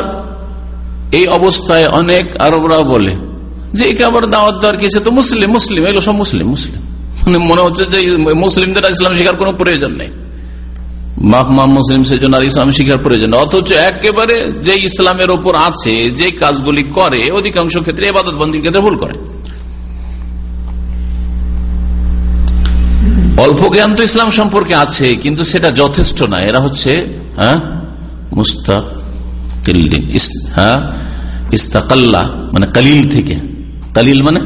C: এই অবস্থায় অনেক আরবরা বলে যে, একে আবার দাওয়াত দেওয়ার কিছু তো মুসলিম মুসলিম, এগুলো সব মুসলিম মুসলিম। মানে মনে হচ্ছে যে মুসলিমদের ইসলাম শিখার কোন প্রয়োজন নেই। বাপ মা মুসলিম সেজন্য আর ইসলাম শিখার প্রয়োজন অথচ একেবারে যে ইসলামের ওপর আছে যে কাজগুলি করে, অধিকাংশ ক্ষেত্রে এবাদত বন্দীর ক্ষেত্রে ভুল করে। অল্প জ্ঞান তো ইসলাম সম্পর্কে আছে, কিন্তু সেটা যথেষ্ট না। এরা হচ্ছে হ্যাঁ হ্যাঁ মানে কালিল থেকে। কালিল মানে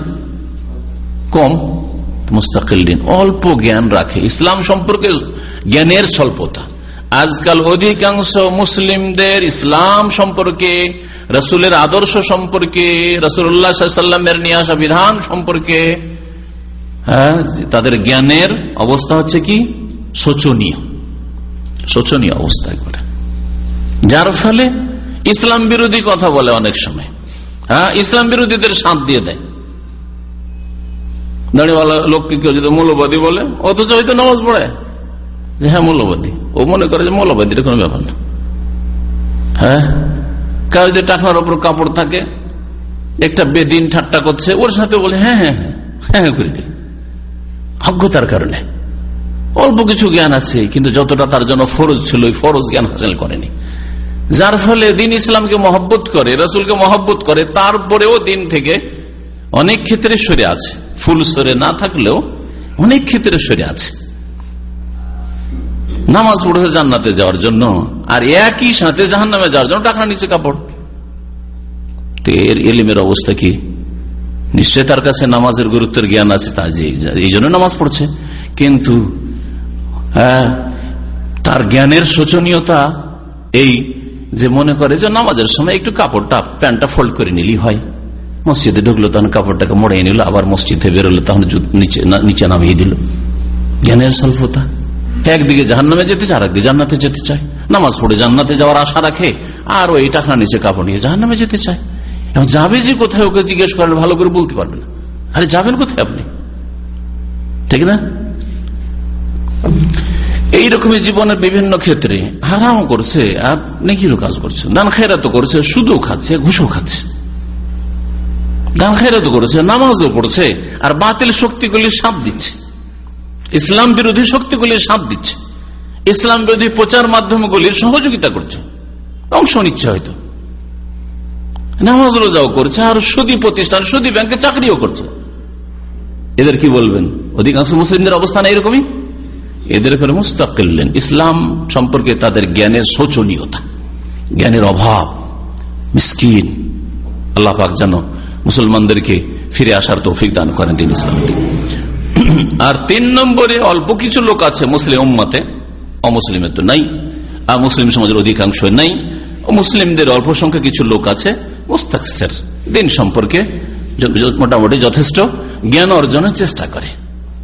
C: কম। মুস্তাকিল্লিন অল্প জ্ঞান রাখে। ইসলাম সম্পর্কে জ্ঞানের স্বল্পতা। আজকাল অধিকাংশ মুসলিমদের ইসলাম সম্পর্কে, রসুলের আদর্শ সম্পর্কে রসুল্লাহ সাল্লামের নিয়ে বিধান সম্পর্কে হ্যাঁ তাদের জ্ঞানের অবস্থা হচ্ছে কি? শোচনীয়। শোচনীয় অবস্থা একবারে। যার ফলে ইসলাম বিরোধী কথা বলে অনেক সময়। হ্যাঁ ইসলাম বিরোধীদের সাঁত দিয়ে দেয়। দাঁড়িয়েওয়ালা লোককে কেউ যদি মৌলবাদী বলে, অথচ হয়তো নামাজ পড়ে। যে হ্যাঁ মৌলবাদী। ও মনে করে যে মৌলবাদীর কোনো ব্যাপার না। হ্যাঁ? কারও যদি টাকার ওপর কাপড় থাকে, একটা বেদিন ঠাট্টা করছে, ওর সাথে বলে হ্যাঁ হ্যাঁ হ্যাঁ হ্যাঁ করে দিল। অজ্ঞতার কারণে। অল্প কিছু জ্ঞান আছে, কিন্তু যতটা তার জন্য ফরজ ছিল, ওই ফরজ জ্ঞান হাসিল করেনি। যার ফলে দিন ইসলামকে মহব্বত করে, রসুলকে মহব্বত করে, তারপরেও দিন থেকে অনেক ক্ষেত্রে সরে আছে। ফুল সরে না থাকলেও অনেক ক্ষেত্রে সরে আছে। নামাজ পড়েছে জান্নাতে যাওয়ার জন্য আর একই সাথে জাহান নামে যাওয়ার জন্য টাকা নিচে কাপড়। এর এলিমের অবস্থা কি? নিশ্চয় তার কাছে নামাজের গুরুত্বের জ্ঞান আছে, তা যে এই জন্য নামাজ পড়ছে। কিন্তু হ্যাঁ তার জ্ঞানের শোচনীয়তা এই যে মনে করে যে নামাজের সময় একটু কাপড়টা, প্যান্টটা ফোল্ড করে নিলি হয়। মসজিদে ঢুকলো, তখন কাপড়টাকে মড়াই নিল, আবার মসজিদে বেরোলো, তখন নিচে নামিয়ে দিল। জ্ঞানের স্বল্পতা। একদিকে জাহান্নামে যেতে চায়, আরেকদিকে জান্নাতে যেতে চায়। নামাজ পড়ে জান্নাতে যাওয়ার আশা রাখে, আর ওই টাকা নিচে কাপড় নিয়ে জাহান্নামে যেতে চায়। এবং যাবে যে কোথায়, ওকে জিজ্ঞেস করলে ভালো করে বলতে পারবে না। আরে যাবেন কোথায় আপনি? ঠিক না? এইরকমই জীবনের বিভিন্ন ক্ষেত্রে হারাম করছে, আর নেকিরও কাজ করছে। দান খেরা তো করছে, সুদও খাচ্ছে, ঘুষও খাচ্ছে। দান খেরা তো করেছে, নামাজও পড়ছে, আর বাতিল শক্তিগুলি সাপ দিচ্ছে। ইসলাম বিরোধী শক্তিগুলি সাপ দিচ্ছে। ইসলাম বিরোধী প্রচার মাধ্যমগুলির সহযোগিতা করছে। অংশ নিচ্ছে হয়তো। নামাজ রোজাও করছে, আর সুদী প্রতিষ্ঠান, সুদী ব্যাংকে চাকরিও করছে। এদের কি বলবেন? অধিকাংশ মুসলিমদের অবস্থান এরকমই এদের করে মুস্তাকিল্লেন ইসলাম সম্পর্কে তাদের জ্ঞানের শোচনীয়তা, জ্ঞানের অভাব, মিসকিন, আল্লাহ পাক যেন মুসলমানদেরকে ফিরে আসার তৌফিক দান করেন দিন ইসলাম আর তিন নম্বরে অল্প কিছু লোক আছে মুসলিম উম্মতে, অমুসলিমের তো নাই, আর মুসলিম সমাজের অধিকাংশ নাই, মুসলিমদের অল্প সংখ্যা কিছু লোক আছে, মুস্তাকসের। দিন সম্পর্কে মোটামুটি যথেষ্ট জ্ঞান অর্জনের চেষ্টা করে।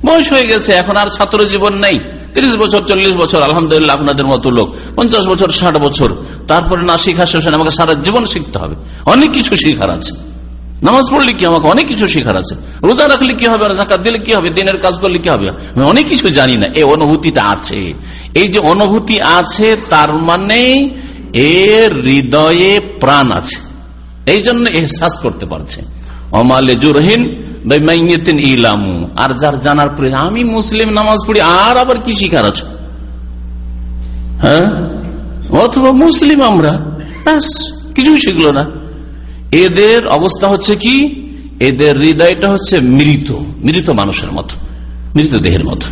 C: বয়স হয়ে গেছে, এখন আর ছাত্র জীবন নেই। তিরিশ বছর, চল্লিশ বছর, আলহামদুলিল্লাহ আপনাদের মতো লোক। পঞ্চাশ বছর, ষাট বছর, তারপরে না শিখা শেষ আমাকে সারা জীবন শিখতে হবে। অনেক কিছু শিখার আছে। নামাজ পড়লে কি আমাকে অনেক কিছু শেখার আছে? রোজা রাখলে কি হবে? জাকাত দিলে কি হবে? দিনের কাজ করলে কি হবে? আমি অনেক কিছু জানি না। এই অনুভূতিটা আছে। এই যে অনুভূতি আছে, তার মানে এর হৃদয়ে প্রাণ আছে। এই জন্য এহসাস করতে পারছে। অমালে জুরহিন ইলামু। আর যার জানার পরে, আমি মুসলিম, নামাজ পড়ি, আর আবার কি শিখার আছে? হ্যাঁ? অথবা মুসলিম আমরা? কিছুই শিখলো না। এদের অবস্থা হচ্ছে কি? এদের হৃদয়টা হচ্ছে মৃত মৃত মানুষের মতো, মৃত দেহের মতো।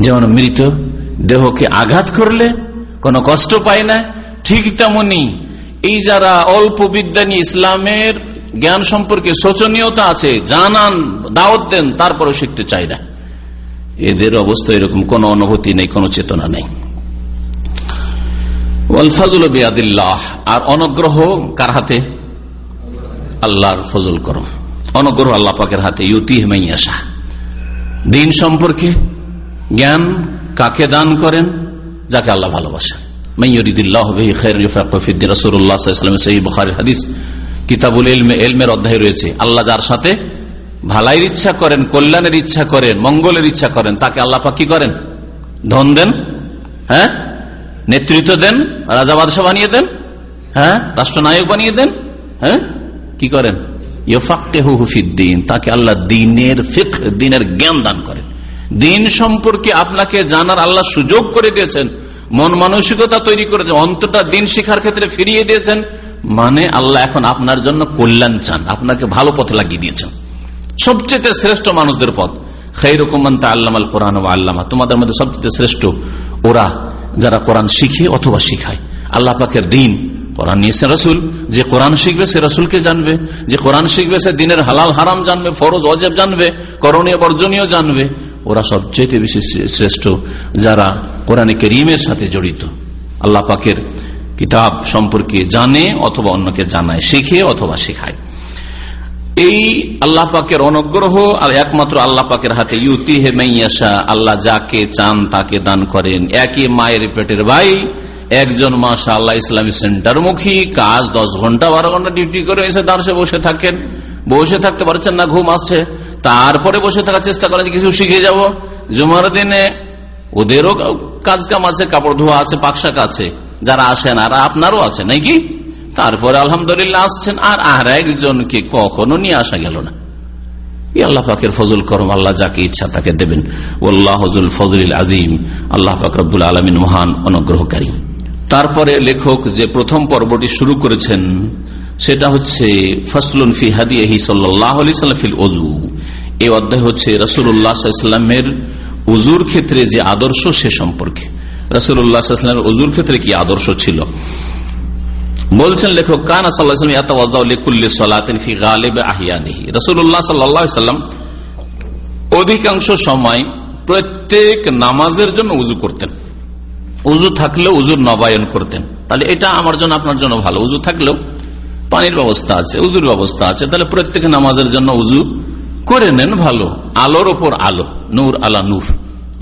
C: যেমন মৃত দেহকে আঘাত করলে, কোনো কষ্ট পায় না, ঠিক তেমনি এই যারা অল্প বিদ্যা নিয়ে ইসলামের জ্ঞান সম্পর্কে শোচনীয়তা আছে, জানান, দাওয়াত দেন তারপরে শিখতে চাই না। এদের অবস্থা এরকম কোন অনুভূতি নেই, কোন চেতনা নেই। আর অনগ্রহ কার হাতে? আল্লাহর ফজল করম অনগ্রহ আল্লাহ পাকের হাতে ইউতি হেমাইয়াশা দিন সম্পর্কে জ্ঞান কাকে দান করেন? যাকে আল্লাহ ভালোবাসেন। আল্লাহ যার সাথে ভালাইয়ের ইচ্ছা করেন, কল্যাণের ইচ্ছা করেন, মঙ্গলের ইচ্ছা করেন, তাকে আল্লাহ কি করেন? ধন দেন? হ্যাঁ? নেতৃত্ব দেন, রাজা বাদশাহ বানিয়ে দেন হ্যাঁ? রাষ্ট্রনায়ক বানিয়ে দেন হ্যাঁ? কি করেন? তাকে আল্লাহ দিনের ফিক দিনের জ্ঞান দান করেন। দিন সম্পর্কে আপনাকে জানার আল্লাহ সুযোগ করে দিয়েছেন, মন মানসিকতা তৈরি করে অন্তটা দিন শিখার ক্ষেত্রে ফিরিয়ে দিয়েছেন মানে আল্লাহ এখন আপনার জন্য কল্যাণ চান, আপনাকে ভালো পথে লাগিয়ে দিয়েছেন। সবচেয়ে শ্রেষ্ঠ মানুষদের পথ খাই রকমান তা আল্লাহ কোরআন আল্লামা, তোমাদের মধ্যে সবচেয়ে শ্রেষ্ঠ ওরা যারা কোরআন শিখে অথবা শিখায়। আল্লাহ পাকের দিন কোরআন নিয়েছে রসুল। যে কোরআন শিখবে সে রসুলকে জানবে। যে কোরআন শিখবে সে দিনের হালাল হারাম জানবে, ফরজ অজেব জানবে, করণীয় বর্জনীয় জানবে। ওরা সবচেয়ে বেশি শ্রেষ্ঠ যারা কোরআনে করিমের সাথে জড়িত। আল্লাহ পাকের কিতাব সম্পর্কে জানে অথবা অন্যকে জানায়, শিখে অথবা শেখায়। এই আল্লাহ পাকের অনুগ্রহ আর একমাত্র আল্লাহ পাকের হাতে ইউতি হে মাইয়াশা আল্লাহ যাকে চান তাকে দান করেন। একই মায়ের পেটের ভাই, একজন মাসা আল্লাহ ইসলামী সেন্টার মুখী কাজ দশ ঘণ্টা, বারো ঘণ্টা ডিউটি করে এসে দাঁড়সে বসে থাকেন। বসে থাকতে পারছেন না, ঘুম আসছে। তারপরে বসে থাকার চেষ্টা করে কিছু শিখে যাব। জুমার দিনে ওদেরও কাজ কাম আছে, কাপড় ধোয়া আছে পাকশাক আছে। যারা আসেন, আর আপনারও আছে, নাকি? তারপরে আলহামদুলিল্লাহ আসছেন, আর আর একজনকে কখনো নিয়ে আসা গেল না। আল্লাহ পাকের ফজল করম, আল্লাহ যাকে ইচ্ছা তাকে দেবেন। ওল্লাহ হজুল ফজল আজিম আল্লাহ পাক রব্বুল আলমিন মহান, অনুগ্রহকারী। তারপরে লেখক যে প্রথম পর্বটি শুরু করেছেন, সেটা হচ্ছে, ফসলুন ফি হাদিয়াহি সাল্লাহ ফিল অজু এই অধ্যায় হচ্ছে রসুল্লাহামের উজুর ক্ষেত্রে যে আদর্শ সে সম্পর্কে। রসুল্লাহামের উজুর ক্ষেত্রে কি আদর্শ ছিল? বলছেন লেখক, কান রসুল্লাহ সাল্লাম অধিকাংশ সময় প্রত্যেক নামাজের জন্য উজু করতেন। উজু থাকলেও উজুর নবায়ন করতেন। তাহলে এটা আমার জন্য, আপনার জন্য ভালো। উজু থাকলেও পানির ব্যবস্থা আছে উজুর ব্যবস্থা আছে। তাহলে প্রত্যেক নামাজের জন্য উজু করে নেন, ভালো। আলোর ওপর আলো, নূর আলা নূর।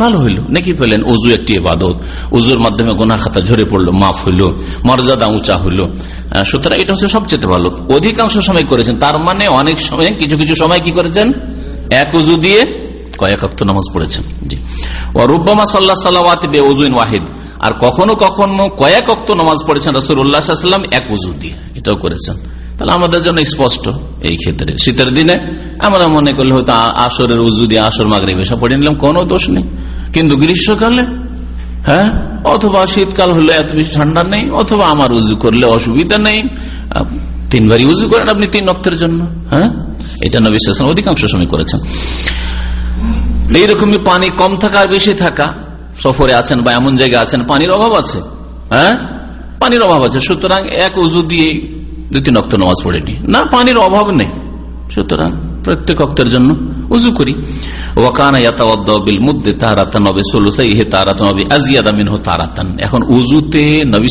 C: ভালো হইল। নাকি পেলেন? উজু একটি এবাদত উজুর মাধ্যমে গোনা খাতা ঝরে পড়ল, মাফ হইল, মর্যাদা উঁচা হইল। সুতরাং এটা হচ্ছে সবচেয়ে ভালো। অধিকাংশ সময় করেছেন, তার মানে অনেক সময়, কিছু কিছু সময় কি করেছেন? এক উজু দিয়ে কয়েক অক্ত নামাজ পড়েছেন। জি। ও রুব্বামা সাল্লাহ বে উজুইন ওয়াহিদ। আর কখনো কখনো কয়েক অক্ত নামাজ পড়েছেন রসুল উল্লাহাম এক উজু দিয়ে। এটাও করেছেন। তাহলে আমাদের জন্য স্পষ্ট এই ক্ষেত্রে। শীতের দিনে আমরা মনে করলে হয়তো আসরের উজু দিয়ে আসর মাগরে বেশা পড়ে নিলাম, কোনো দোষ নেই। কিন্তু গ্রীষ্মকালে হ্যাঁ? অথবা শীতকাল হলে এত বেশি ঠান্ডা নেই, অথবা আমার উজু করলে অসুবিধা নেই। তিনবারই উজু করেন আপনি তিন অক্তের জন্য হ্যাঁ? এটা নবী সাল্লাল্লাহু অধিকাংশ সময় করেছেন। এইরকমই পানি কম থাকা আর বেশি থাকা, সফরে আছেন বা এমন জায়গায় আছেন, পানির অভাব আছে হ্যাঁ? পানির অভাব আছে। সুতরাং এক উজু দিয়ে দুই তিন অক্ত নামাজ পড়েনি। না, পানির অভাব নেই। সুতরাং প্রত্যেক অক্তের জন্য উজু করি। ওয়াকানা ইয়াতাওয়াদ্দাবিল মুদ্দে তারাতান নবে সুলুসাইহি তারাতান নবে আজিয়াদা মিনহু তারাতান এখন উজুতে নবী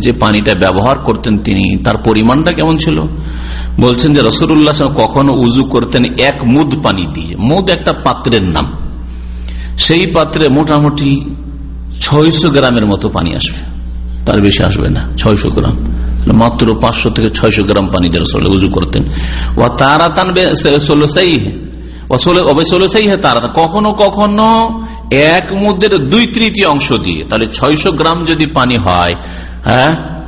C: যে পানিটা ব্যবহার করতেন তিনি, তার পরিমাণটা কেমন ছিল? বলছেন যে রসুল্লাহ কখনো উজু করতেন এক মুদ পানি দিয়ে। মুদ একটা পাত্রের নাম। সেই পাত্রে মোটামুটি ছয়শো গ্রামের মতো পানি আসবে। তার বেশি আসবে না, ছয়শো গ্রাম। মাত্র পাঁচশো থেকে ছয়শো গ্রাম পানি দিয়ে রসুল উজু করতেন। ও তারা টানবে ষোলো সেই অবশ্যই হে তারা কখনো কখনো এক মুদ্রের দুই তৃতীয় অংশ দিয়ে। তাহলে ছয়শো গ্রাম যদি পানি হয় হ্যাঁ?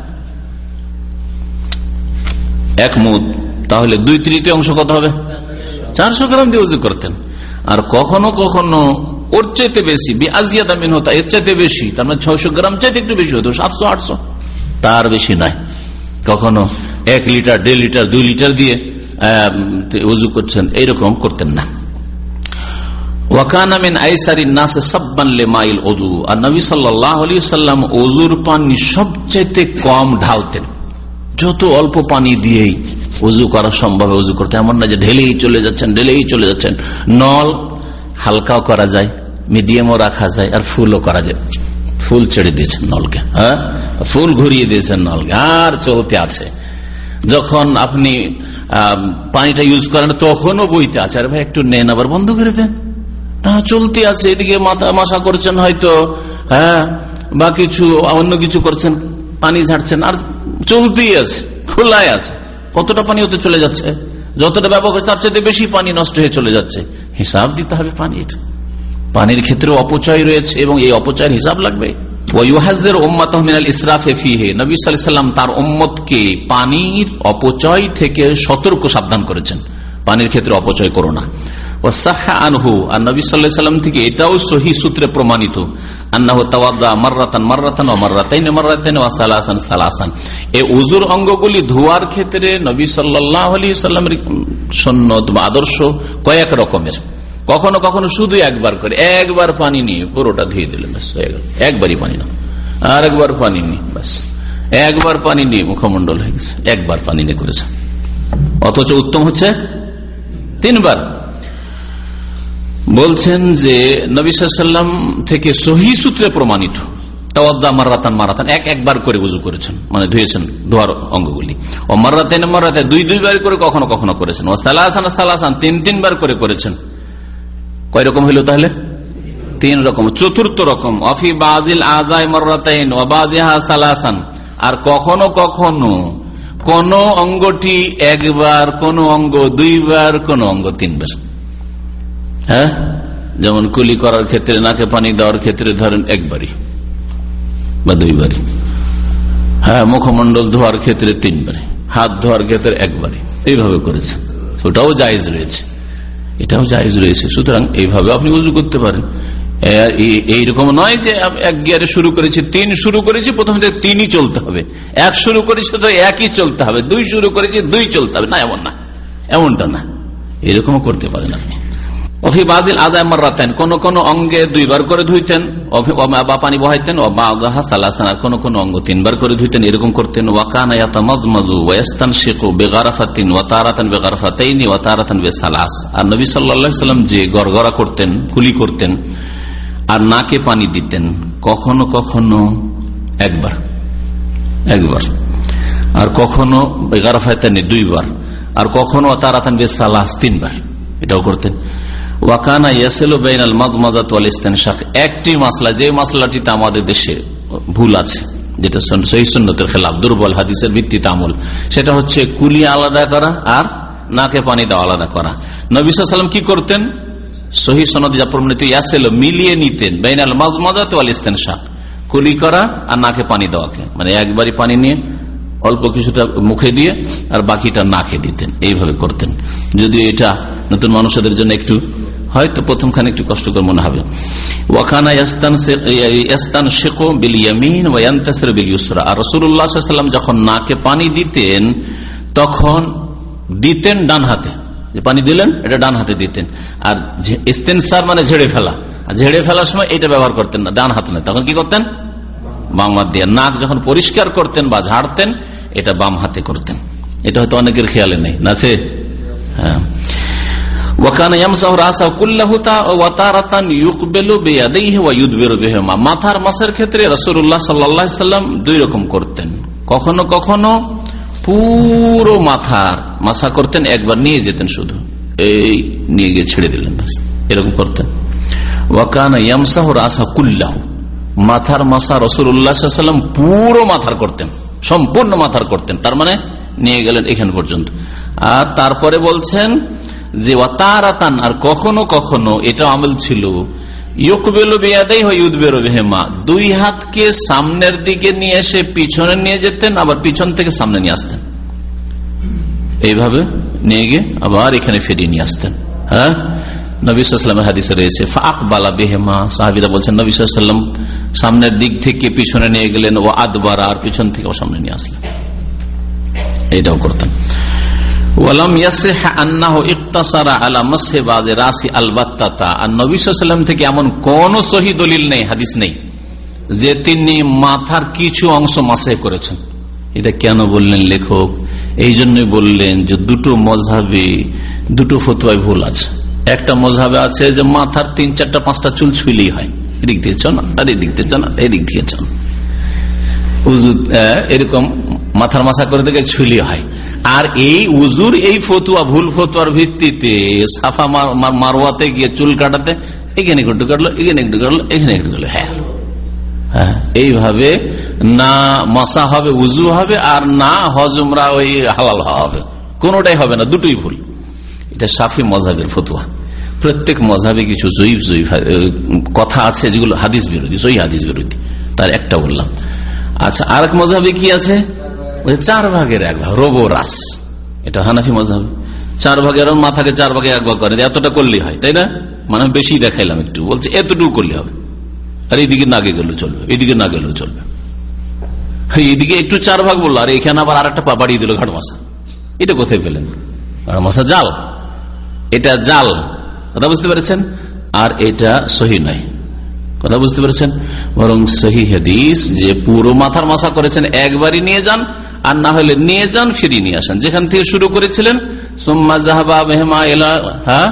C: এক মুদ। তাহলে দুই তৃতীয় অংশ কত হবে? চারশো গ্রাম দিয়ে উজু করতেন। আর কখনো কখনো ওর চাইতে বেশি আজিয়া দামিন হতো এর চাইতে বেশি। তার মানে ছয়শো গ্রাম চাইতে একটু বেশি হতো, সাতশো, আটশো। তার বেশি নাই। কখনো এক লিটার, দেড় লিটার, দুই লিটার দিয়ে উজু করছেন, এইরকম করতেন না। নাসে ওজুর পানি কম ঢালতেন। যত অল্প পানি দিয়েই করা সম্ভব এমন না যে ঢেলেই চলে যাচ্ছেন, ঢেলেই চলে যাচ্ছেন। নল হালকাও করা যায়, মিডিয়ামও রাখা যায়, আর ফুলও করা যায়। ফুল ছেড়ে দিয়েছেন নলকে হ্যাঁ? ফুল ঘুরিয়ে দিয়েছেন নলকে। আর চলতে আছে। যখন আপনি পানিটা ইউজ করেন, তখনও বইতে আছে। আর ভাই, একটু নেন আবার বন্ধ করে দেন। চলতে আছে। এদিকে মাথা মাসা করছেন হয়তো হ্যাঁ? বা কিছু, অন্য কিছু করছেন, পানি ঝাড়ছেন। আর চলতেই আছে খোলায় আছে। কতটা পানি হতে চলে যাচ্ছে? যতটা ব্যবহার তার চাইতে বেশি পানি নষ্ট হয়ে চলে যাচ্ছে। হিসাব দিতে হবে পানির। পানির ক্ষেত্রে অপচয় রয়েছে এবং এই অপচয়ের হিসাব লাগবে। ইসরাফে তার পানির অপচয় থেকে সতর্ক সাবধান করেছেন। পানির ক্ষেত্রে অপচয় করো না। আনহু, আর নবী থেকে এটাও সহি সূত্রে প্রমাণিত। উজুর অঙ্গগুলি ধোয়ার ক্ষেত্রে নবী সাল্লাহ সন্ন্যত বা আদর্শ কয়েক রকমের। কখনো কখনো শুধু একবার করে, একবার পানি নিয়ে পুরোটা ধুয়ে দিলেন ব্যাস হয়ে গেল। একবারই পানি না আর একবার পানি নিয়ে, ব্যাস। একবার পানি নিয়ে মুখমন্ডল হয়ে গেছে। একবার পানি নিয়ে করেছে। অথচ উত্তম হচ্ছে তিনবার। বলছেন যে নবী সাল্লাম থেকে সহি সূত্রে প্রমাণিত। এক একবার করে উজু করেছেন মানে ধুয়েছেন অঙ্গগুলি। ও দুই দুইবার করে কখনো কখনো করেছেন। ও তিন তিনবার করে করেছেন। কয় রকম হইল তাহলে? তিন রকম। চতুর্থ রকম। অফি বাদিল আজাই মর্রাতাইন ওবাদিহা সালাসান। আর কখনো কখনো কোন অঙ্গটি একবার, কোন অঙ্গ দুইবার, কোন অঙ্গ তিনবার। হ্যাঁ? যেমন কুলি করার ক্ষেত্রে, নাকে পানি দেওয়ার ক্ষেত্রে ধরেন একবারই বা দুইবারই। হ্যাঁ মুখমন্ডল ধোয়ার ক্ষেত্রে তিনবারই। হাত ধোয়ার ক্ষেত্রে একবারই। এইভাবে করেছে। ওটাও জায়জ রয়েছে। এটাও জায়জ রয়েছে। সুতরাং এইভাবে আপনি উজু করতে পারেন। এইরকম নয় যে এক গিয়ারে শুরু করেছি, তিন শুরু করেছি, প্রথমে তিনই চলতে হবে। এক শুরু করেছি তো একই চলতে হবে। দুই শুরু করেছি, দুই চলতে হবে। না, এমন না। এমনটা না। এরকমও করতে পারেন আপনি। অফি বাদিল আদায় মারাতেন কোন কোন অঙ্গে দুইবার করে ধুইতেন। বা পানি বহাইতেন আর কোন কোন অঙ্গ তিনবার করে ধুইতেন। এরকম করতেন আর নবী সাল্লাম যে গড়গড়া করতেন, কুলি করতেন, আর নাকে পানি দিতেন, কখনো কখনো একবার একবার। আর কখনো বেগারাফাতানি দুইবার। আর কখনো তারাতান বেসালাস, তিনবার এটাও করতেন। ওয়াকানা ইয়াসেল বেইনাল মদমাজাত ওয়াল একটি মাসলা, যে মাসলাটিতে আমাদের দেশে ভুল আছে, যেটা সহি সুন্নতের খেলাফ, দুর্বল হাদিসের ভিত্তিতে আমল, সেটা হচ্ছে কুলি আলাদা করা আর নাকে পানি দেওয়া আলাদা করা। নবী সাল্লাম কি করতেন? সহি সনদ যা প্রমাণিত, ইয়াসেল মিলিয়ে নিতেন, বেইনাল মজমাজাত ওয়াল ইস্তেনশাক কুলি করা আর নাকে পানি দেওয়াকে মানে একবারই পানি নিয়ে অল্প কিছুটা মুখে দিয়ে আর বাকিটা নাকে দিতেন। এইভাবে করতেন। যদিও এটা নতুন মানুষদের জন্য একটু, হয়তো প্রথম প্রথমখানে একটু কষ্টকর মনে হবে। যখন নাকে পানি দিতেন, তখন দিতেন ডান হাতে। যে পানি দিলেন, এটা ডান হাতে দিতেন। আর ইস্তেনসার মানে ঝেড়ে ফেলা। ঝেড়ে ফেলার সময় এটা ব্যবহার করতেন না, ডান হাতে না তখন কি করতেন? বাম হাত দিয়ে নাক যখন পরিষ্কার করতেন বা ঝাড়তেন, এটা বাম হাতে করতেন। এটা হয়তো অনেকের খেয়ালে নেই নাছে হ্যাঁ। মাথার মাসের ক্ষেত্রে রসুল্লাহ সাল্লাম দুই রকম করতেন। কখনো কখনো পুরো মাথার মাসা করতেন, একবার নিয়ে যেতেন শুধু। এই নিয়ে গিয়ে ছেড়ে দিলেন এরকম করতেন। ওয়াকান ইয়ামসাহ রাসা কুল্লাহ। মাথার মাসা রসুল্লাহাম পুরো মাথার করতেন। সম্পূর্ণ মাথার করতেন। তার মানে নিয়ে গেলেন এখান পর্যন্ত। আর তারপরে বলছেন যে, ওয়াতারাতান আর কখনো কখনো এটা আমল ছিল। দুই হাতকে সামনের দিকে নিয়ে এসে পিছনে নিয়ে যেতেন, আবার পিছন থেকে সামনে নিয়ে আসতেন। এইভাবে নিয়ে গিয়ে আবার এখানে ফিরিয়ে নিয়ে আসতেন। হ্যাঁ? নবিসামের হাদিসে রয়েছে ফাক বালা বেহেমা সাহাবিদা বলছেন নবিসাল্লাম সামনের দিক থেকে পিছনে নিয়ে গেলেন ও আদবারা আর পিছন থেকে ও সামনে নিয়ে আসলেন। এইটাও করতেন। থেকে এমন কোন সহি দলিল নেই, হাদিস নেই, যে তিনি মাথার কিছু অংশ মাসে করেছেন। এটা কেন বললেন লেখক? এই জন্যই বললেন যে দুটো মজাবে দুটো ফতুয়ায় ভুল আছে। একটা মজাবে আছে যে মাথার তিন, চারটা, পাঁচটা চুল ছুইলেই হয়। এদিক দিয়ে চন আর এদিক দিয়ে চন এদিক দিয়ে চন উজু এরকম মাথার মাথা করে থেকে ছুলি হয়। আর এই উজুর, এই ফতুয়া, ভুল ফতুয়ার ভিত্তিতে সাফা মারোয়াতে গিয়ে চুল কাটাতে এখানে একটু কাটলো, এখানে একটু কাটলো, এখানে একটু কাটলো হ্যাঁ। হ্যাঁ এইভাবে না মশা হবে, উজু হবে, আর না হজমরা ওই হালাল হবে। কোনটাই হবে না, দুটোই ভুল। এটা সাফি মজাবের ফতুয়া। প্রত্যেক মজাবে কিছু জয়ীফ জয়ীফ কথা আছে যেগুলো হাদিস বিরোধী সই হাদিস বিরোধী। তার একটা বললাম। আচ্ছা আর এক মজাবে কি আছে? চার ভাগের এক ভাগ, রোবো রাস। এটা হানাফি মজাবে। চার ভাগের মাথাকে চার ভাগে এক ভাগ করে এতটা করলেই হয়, তাই না? মানে বেশি দেখাইলাম একটু, বলছে এতটুকু করলে হবে। আর এইদিকে না গেলেও চলবে, এদিকে না গেলেও চলবে। এইদিকে একটু চার ভাগ বলল, আর এখানে আবার আর একটা পা বাড়িয়ে দিল ঘাট মশা। এটা কোথায় পেলেন? ঘাট মশা জাল। এটা জাল। কথা বুঝতে পেরেছেন? আর এটা সহি নয়। কথা বুঝতে পেরেছেন? বরং সহি হাদিস যে পুরো মাথার মাসা করেছেন, একবারই নিয়ে যান, আর না হলে নিয়ে যান, ফিরিয়ে নিয়ে আসেন। যেখান থেকে শুরু করেছিলেন, সোম্মা জাহাবা মেহমা এলা হ্যাঁ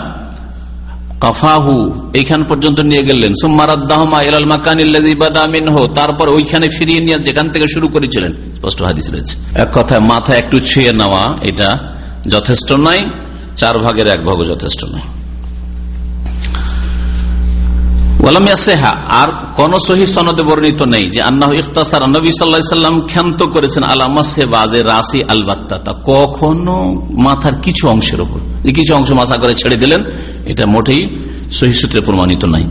C: কাফাহু, এইখান পর্যন্ত নিয়ে গেলেন। সোম্মারাদ্দাহমা এলাল মাকানিন হো তারপর ওইখানে ফিরিয়ে নিয়ে যেখান থেকে শুরু করেছিলেন। স্পষ্ট হাদিস রয়েছে। এক কথায়, মাথা একটু ছুঁয়ে নেওয়া, এটা যথেষ্ট নয়, চার ভাগের এক ভাগ যথেষ্ট নয়। আর কোন সহি সনদে বর্ণিত নেই যে আন্না ইফতাসার নবী সাল্লাম ক্ষান্ত করেছেন আলামাসে বাজে রাশি আলবাত্তা কখনো মাথার কিছু অংশের উপর কিছু অংশ মাসা করে ছেড়ে দিলেন, এটা মোটেই সহি সূত্রে প্রমাণিত নাই।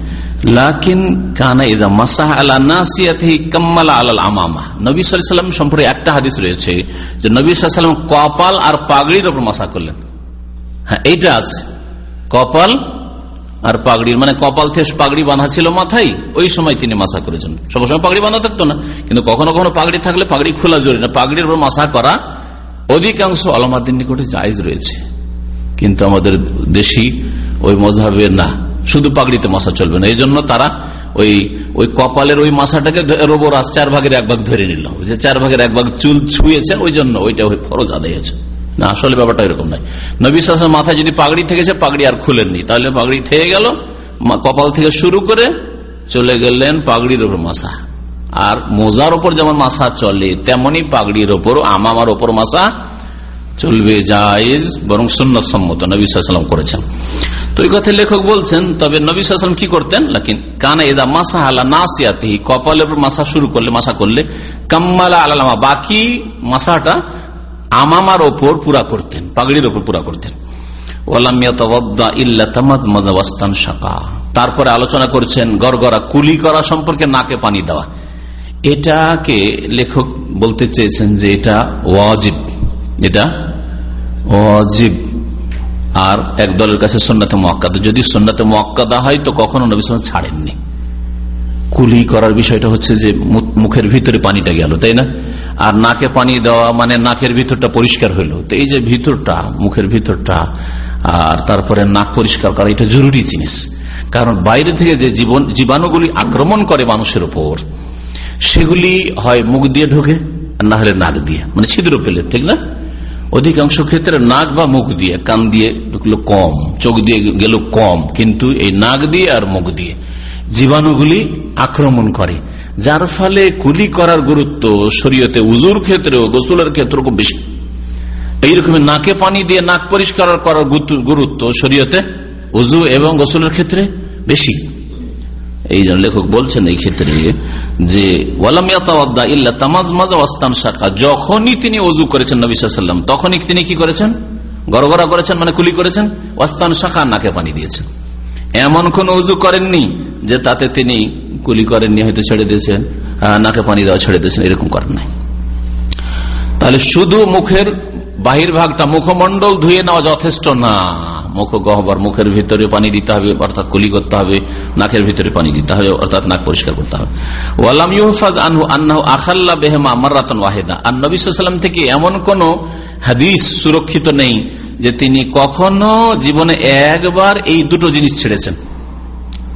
C: কপাল আর পাগড়ির উপর মাসা করলেন। হ্যাঁ এইটা আছে। কপাল আর পাগড়ির মানে কপাল থেকে পাগড়ি বাঁধা ছিল মাথায়, ওই সময় তিনি মাসা করেছেন। সবসময় পাগড়ি বাঁধা থাকতো না, কিন্তু কখনো কখনো পাগড়ি থাকলে পাগড়ি খোলা জরুরি না। পাগড়ির উপর মাসা করা অধিকাংশ আলমাদিন নিকটে জায়জ রয়েছে। কিন্তু আমাদের দেশি ওই মজাবের না, শুধু পাগড়িতে মাসা চলবে না। এই জন্য তারা ওই ওই কপালের ওই মাসাটাকে রোবরাস চার ভাগের এক ভাগ ধরে নিল। যে চার ভাগের এক ভাগ চুল ছুঁয়েছেন ওই জন্য ওইটা ফরজ আদায় হয়েছে। না, আসলে ব্যাপারটা এরকম নাই নবী সালাম মাথায় যদি পাগড়ি থেকেছে পাগড়ি আর খুলেননি। তাহলে পাগড়ি থেকে গেল কপাল থেকে শুরু করে চলে গেলেন পাগড়ির ওপর মাসা। আর মোজার ওপর যেমন মাসা চলে তেমনি পাগড়ির ওপর আমামার ওপর মাসা চলবে জায়েজ, বরং সুন্নত সম্মত নবী সাল্লাম করেছেন। তো এই কথা লেখক বলছেন, তবে নবী সাল্লাম কি করতেন? লাকিন কানা এদা মাসা আলা নাসিয়াতি কপালের মাসা শুরু করলে, মাসা করলে, কাম্মালা আলামা বাকি মাসাটা আমামার ওপর পুরা করতেন, পাগড়ির ওপর পুরা করতেন। তারপরে আলোচনা করছেন গড়গড়া কুলি করা সম্পর্কে নাকে পানি দেওয়া। এটাকে লেখক বলতে চেয়েছেন যে এটা ওয়াজিব এটা ওয়াজিব। আর এক দলের কাছে সন্ন্যাতে মক্কাদা যদি সন্ন্যাতে মক্কাদা হয় তো কখনো নবী ছাড়েননি। কুলি করার বিষয়টা হচ্ছে যে মুখের ভিতরে পানিটা গেল, তাই না? আর নাকে পানি দেওয়া মানে নাকের ভিতরটা পরিষ্কার হইল। তো এই যে ভিতরটা, মুখের ভিতরটা, আর তারপরে নাক পরিষ্কার করা, এটা জরুরি জিনিস। কারণ বাইরে থেকে যে জীবন জীবাণুগুলি আক্রমণ করে মানুষের উপর, সেগুলি হয় মুখ দিয়ে ঢোকে না হলে নাক দিয়ে। মানে ছিদ্র পেলে, ঠিক না? অধিকাংশ ক্ষেত্রে নাক বা মুখ দিয়ে, কান দিয়ে ঢুকলো কম, চোখ দিয়ে গেল কম, কিন্তু এই নাক দিয়ে আর মুখ দিয়ে জীবাণুগুলি আক্রমণ করে, যার ফলে কুলি করার গুরুত্ব শরীয়তে উজুর ক্ষেত্রেও গোসলের ক্ষেত্রে খুব বেশি। এইরকম নাকে পানি দিয়ে নাক পরিষ্কার করার গুরুত্ব শরীয়তে উজু এবং গোসলের ক্ষেত্রে বেশি। এই জন্য লেখক বলছেন এই ক্ষেত্রে যে শাখা যখনই তিনি অজু করেছেন নবিসাল্লাম তখনই তিনি কি করেছেন? গড়গড়া করেছেন মানে কুলি করেছেন? ওয়াস্তান শাখা নাকে পানি দিয়েছেন। এমন কোন উজু করেননি যে তাতে তিনি কুলি করেননি, হয়তো ছেড়ে দিয়েছেন নাকে পানি দেওয়া ছেড়ে দিয়েছেন, এরকম করেন নাই। তাহলে শুধু মুখের বাহির ভাগটা মুখমন্ডল ধুয়ে নেওয়া যথেষ্ট না। মুখ গহবার, মুখের ভিতরে পানি দিতে হবে, অর্থাৎ কুলি করতে হবে, নাকের ভিতরে পানি দিতে হবে, অর্থাৎ নাক পরিষ্কার করতে হবে। ওয়ালাম ইউফাজ আনহু আন্নাহু আখাল্লা বেহমা মারাতন ওয়াহেদা। আর নবী সাল্লাম থেকে এমন কোন হাদিস সুরক্ষিত নেই যে তিনি কখনো জীবনে একবার এই দুটো জিনিস ছেড়েছেন।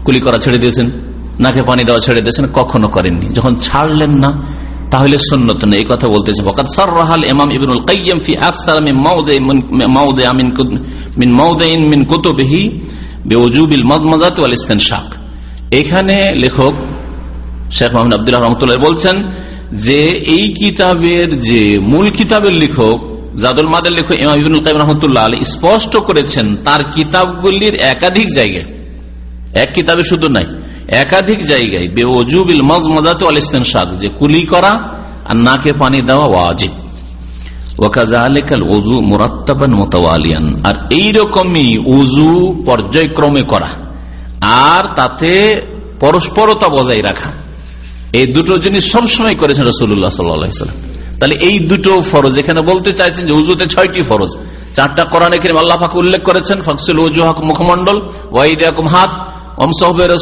C: কুলি করা ছেড়ে দিয়েছেন, নাকে পানি দেওয়া ছেড়ে দিয়েছেন, কখনো করেননি। যখন ছাড়লেন না তাহলে সন্ন্যত নেই। এই কথা বকাত সাররাহাল ইমাম ইবনুল কাইয়্যিম ফি আকসার মিন মাউদি মাউদি মিন মিন মাউদাইন মিন কুতুবিহি বিউজুবিল মাদমাদাত ওয়াল ইস্তিনশাক। এখানে লেখক শেখ মোহাম্মদ আব্দুল্লাহ রহমতুল্লাহ বলছেন যে এই কিতাবের যে মূল কিতাবের লেখক জাদুল মাদের লেখক ইমাম ইবনুল কাইম রহমতুল্লাহ স্পষ্ট করেছেন তার কিতাবগুলির একাধিক জায়গায়। এক কিতাবে শুধু নাই, একাধিক জায়গায় বেওজুবিল মজাত শাক যে কুলি করা আর নাকে পানি দেওয়া ওয়াজিব। আর এইরকমই উজু পর্যায়ক্রমে করা। আর তাতে পরস্পরতা বজায় রাখা। এই দুটো জিনিস সবসময় করেছেন রসুল্লাহ সাল্লাম তাহলে এই দুটো ফরজ এখানে বলতে চাইছেন যে উজুতে ছয়টি ফরজ, চারটা কোরআন এখানে আল্লাহ উল্লেখ করেছেন ফকসুল উজু হক মুখমন্ডল ওয়াইড হাত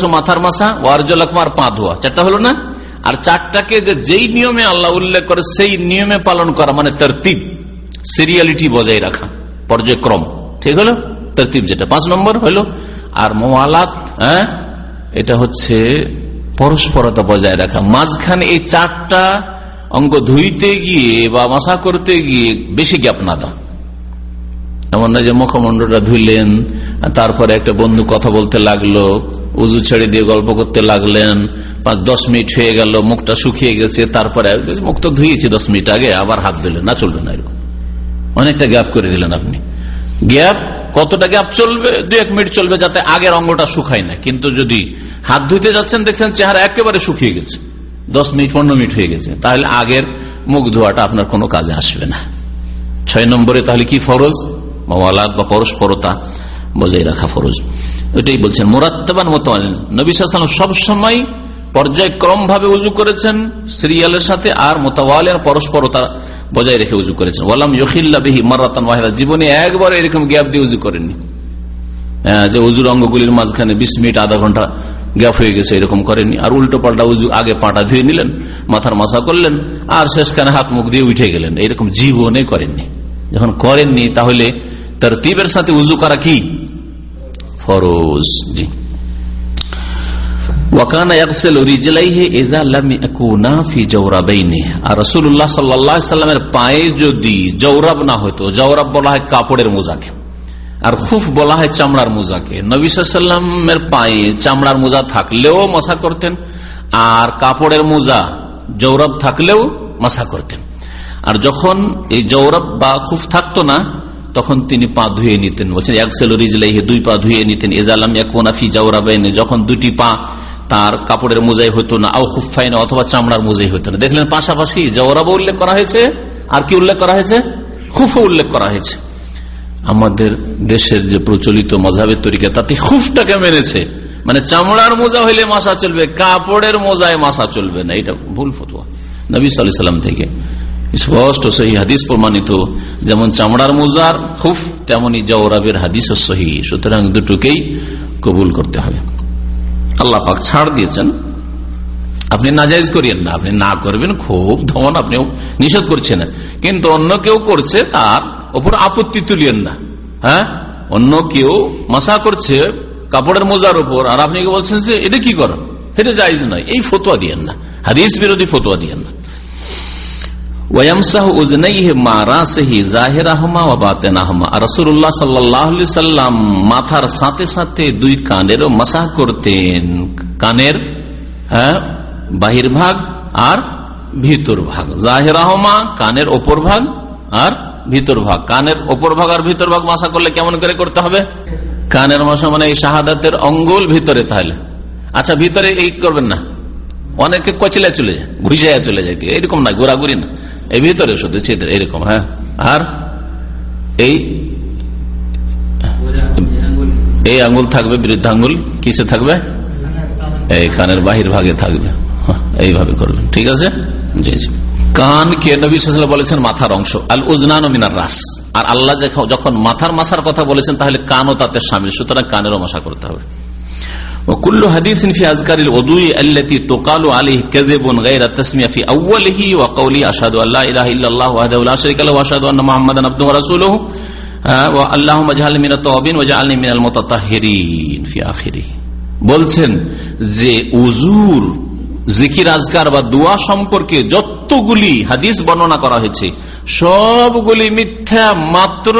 C: মাথার মাসা ওয়ারজলাকমার পা ধোয়া। চারটা হলো না? আর চারটাকে যে যেই নিয়মে আল্লাহ উল্লেখ করে, সেই নিয়মে পালন করা মানে তরতিব সিরিয়ালিটি বজায় রাখা, পর্যায়ক্রম। ঠিক হলো? তরতিব যেটা। পাঁচ নম্বর হলো, আর মোয়ালাত হ্যাঁ এটা হচ্ছে পরস্পরতা বজায় রাখা। মাঝখানে এই চারটা অঙ্গ ধুইতে গিয়ে বা মাসা করতে গিয়ে বেশি গ্যাপ না দাও। এমন না যে মুখমন্ডলটা ধুইলেন তারপরে একটা বন্ধু কথা বলতে লাগল, উজু ছেড়ে দিয়ে গল্প করতে লাগলেন, পাঁচ দশ মিনিট হয়ে গেল, মুখটা শুকিয়ে গেছে, তারপরে মুখ তো ধুয়েছি দশ মিনিট আগে, আবার হাত দিলেন, না চলবে না এরকম। অনেকটা গ্যাপ করে দিলেন আপনি। গ্যাপ কতটা গ্যাপ চলবে? দু এক মিনিট চলবে যাতে আগের অঙ্গটা শুকায় না। কিন্তু যদি হাত ধুইতে যাচ্ছেন, দেখছেন চেহারা একেবারে শুকিয়ে গেছে। দশ মিনিট, পনেরো মিনিট হয়ে গেছে। তাহলে আগের মুখ ধোয়াটা আপনার কোনো কাজে আসবে না। ছয় নম্বরে তাহলে কি ফরজ? মাওয়ালাত বা পরস্পরতা। বজায় রাখা ফরজ। এটাই বলছেন মোরাত্তাবান মোতালেন নবী সাল্লাম সবসময় পর্যায়ক্রম ভাবে উজু করেছেন সিরিয়ালের সাথে আর মোতাওয়ালের পরস্পরতা বজায় রেখে উজু করেছেন। ওয়ালাম ইহিল্লা বিহি মারাতান ওয়াহিদা। জীবনে একবার এরকম গ্যাপ দিয়ে উজু করেননি। হ্যাঁ, যে উজুর অঙ্গগুলির মাঝখানে বিশ মিনিট আধা ঘণ্টা গ্যাপ হয়ে গেছে এরকম করেননি। আর উল্টো পাল্টা উজু আগে পাটা ধুয়ে নিলেন মাথার মাসা করলেন আর শেষখানে হাত মুখ দিয়ে উঠে গেলেন। এরকম জীবনে করেননি। যখন করেননি তাহলে তার তিবের সাথে উজু করা কি ফরজ জি পায়ে যদি না বলা হয় কাপড়ের মোজাকে আর বলা হয় চামড়ার মোজাকে নবিসাল্লামের পায়ে চামড়ার মোজা থাকলেও মশা করতেন আর কাপড়ের মোজা জৌরব থাকলেও মশা করতেন আর যখন এই জৌরব বা খুফ থাকতো না তখন তিনি পা ধুয়ে নিতেন। বলছেন একসেল রিজলাইহে, দুই পা ধুয়ে নিতেন। এজালাম ইয়াকুনাফি জাউরাবাইনে যখন দুটি পা তার কাপড়ের মোজাই হতো না, আও খুফাইনে অথবা চামড়ার মোজাই হতো না। দেখলেন পাশাপাশি জওরাবও উল্লেখ করা হয়েছে, আর কি উল্লেখ করা হয়েছে? খুফও উল্লেখ করা হয়েছে। আমাদের দেশের যে প্রচলিত মজাবের তরিকা, তাতে খুফটাকে মেনেছে। মানে চামড়ার মোজা হইলে মাসা চলবে, কাপড়ের মোজায় মাসা চলবে না, এটা ভুল ফতুয়া। নবী সাল্লাম থেকে। স্পষ্ট সহি হাদিস প্রমাণিত। যেমন চামড়ার মোজার, খুফ, তেমনি জওরাবের হাদিস সহি। সুতরাং দুটোকেই কবুল করতে হবে। আল্লাহ পাক ছাড় দিয়েছেন। আপনি নাজাইজ করিয়েন না। আপনি না করবেন, খুব ধমন আপনিও নিষেধ করছেন। কিন্তু অন্য কেউ করছে, তার ওপর আপত্তি তুলিয়েন না। হ্যাঁ? অন্য কেউ মশা করছে কাপড়ের মোজার উপর আর আপনি বলছেন যে, এটা কি করো? এটা জায়জ নয়। এই ফতোয়া দিয়েন না। হাদিস বিরোধী ফতোয়া দিয়েন না। মাথার সাথে সাথে দুই কানেরও মাসাহ করতেন। কানের হ্যাঁ বাহির ভাগ আর ভিতর ভাগ। জাহেরাহমা কানের ওপর ভাগ আর ভিতর ভাগ। কানের ওপর ভাগ আর ভিতর ভাগ মাসা করলে কেমন করে করতে হবে? কানের মশা মানে এই শাহাদাতের অঙ্গুল ভিতরে তাহলে। আচ্ছা ভিতরে এই করবেন না। অনেকে কচলে চলে যায়, ঘুষাইয়া চলে যায়, এরকম না, ঘোরাঘুরি না। এই ভিতরে শুধু ছিদ্র, এরকম হ্যাঁ? আর এই এই আঙ্গুল থাকবে বৃদ্ধাঙ্গুল কিসে থাকবে? এই কানের বাহির ভাগে থাকবে। এইভাবে করবেন ঠিক আছে? জি জি। কানকে নবী বলেছেন মাথার অংশ আল উজনান মিনার রাস। আর আল্লাহ যখন মাথার মাসার কথা বলেছেন, তাহলে কানও তাতে সামিল, সুতরাং কানেরও মশা করতে হবে। وكل حديث في اذكار الوضوء التي تقال عليه كذب غير التسميه في اوله وقوله اشهد ان لا اله الا الله وحده لا شريك له واشهد ان محمدا عبده ورسوله اللهم اجعلني من التوابين واجعلني من المتطهرين في اخره বলছেন যে উজুর জিকির আজকার বা দোয়া সম্পর্কে যতগুলি হাদিস বর্ণনা করা হয়েছে সবগুলি মিথ্যা মাত্র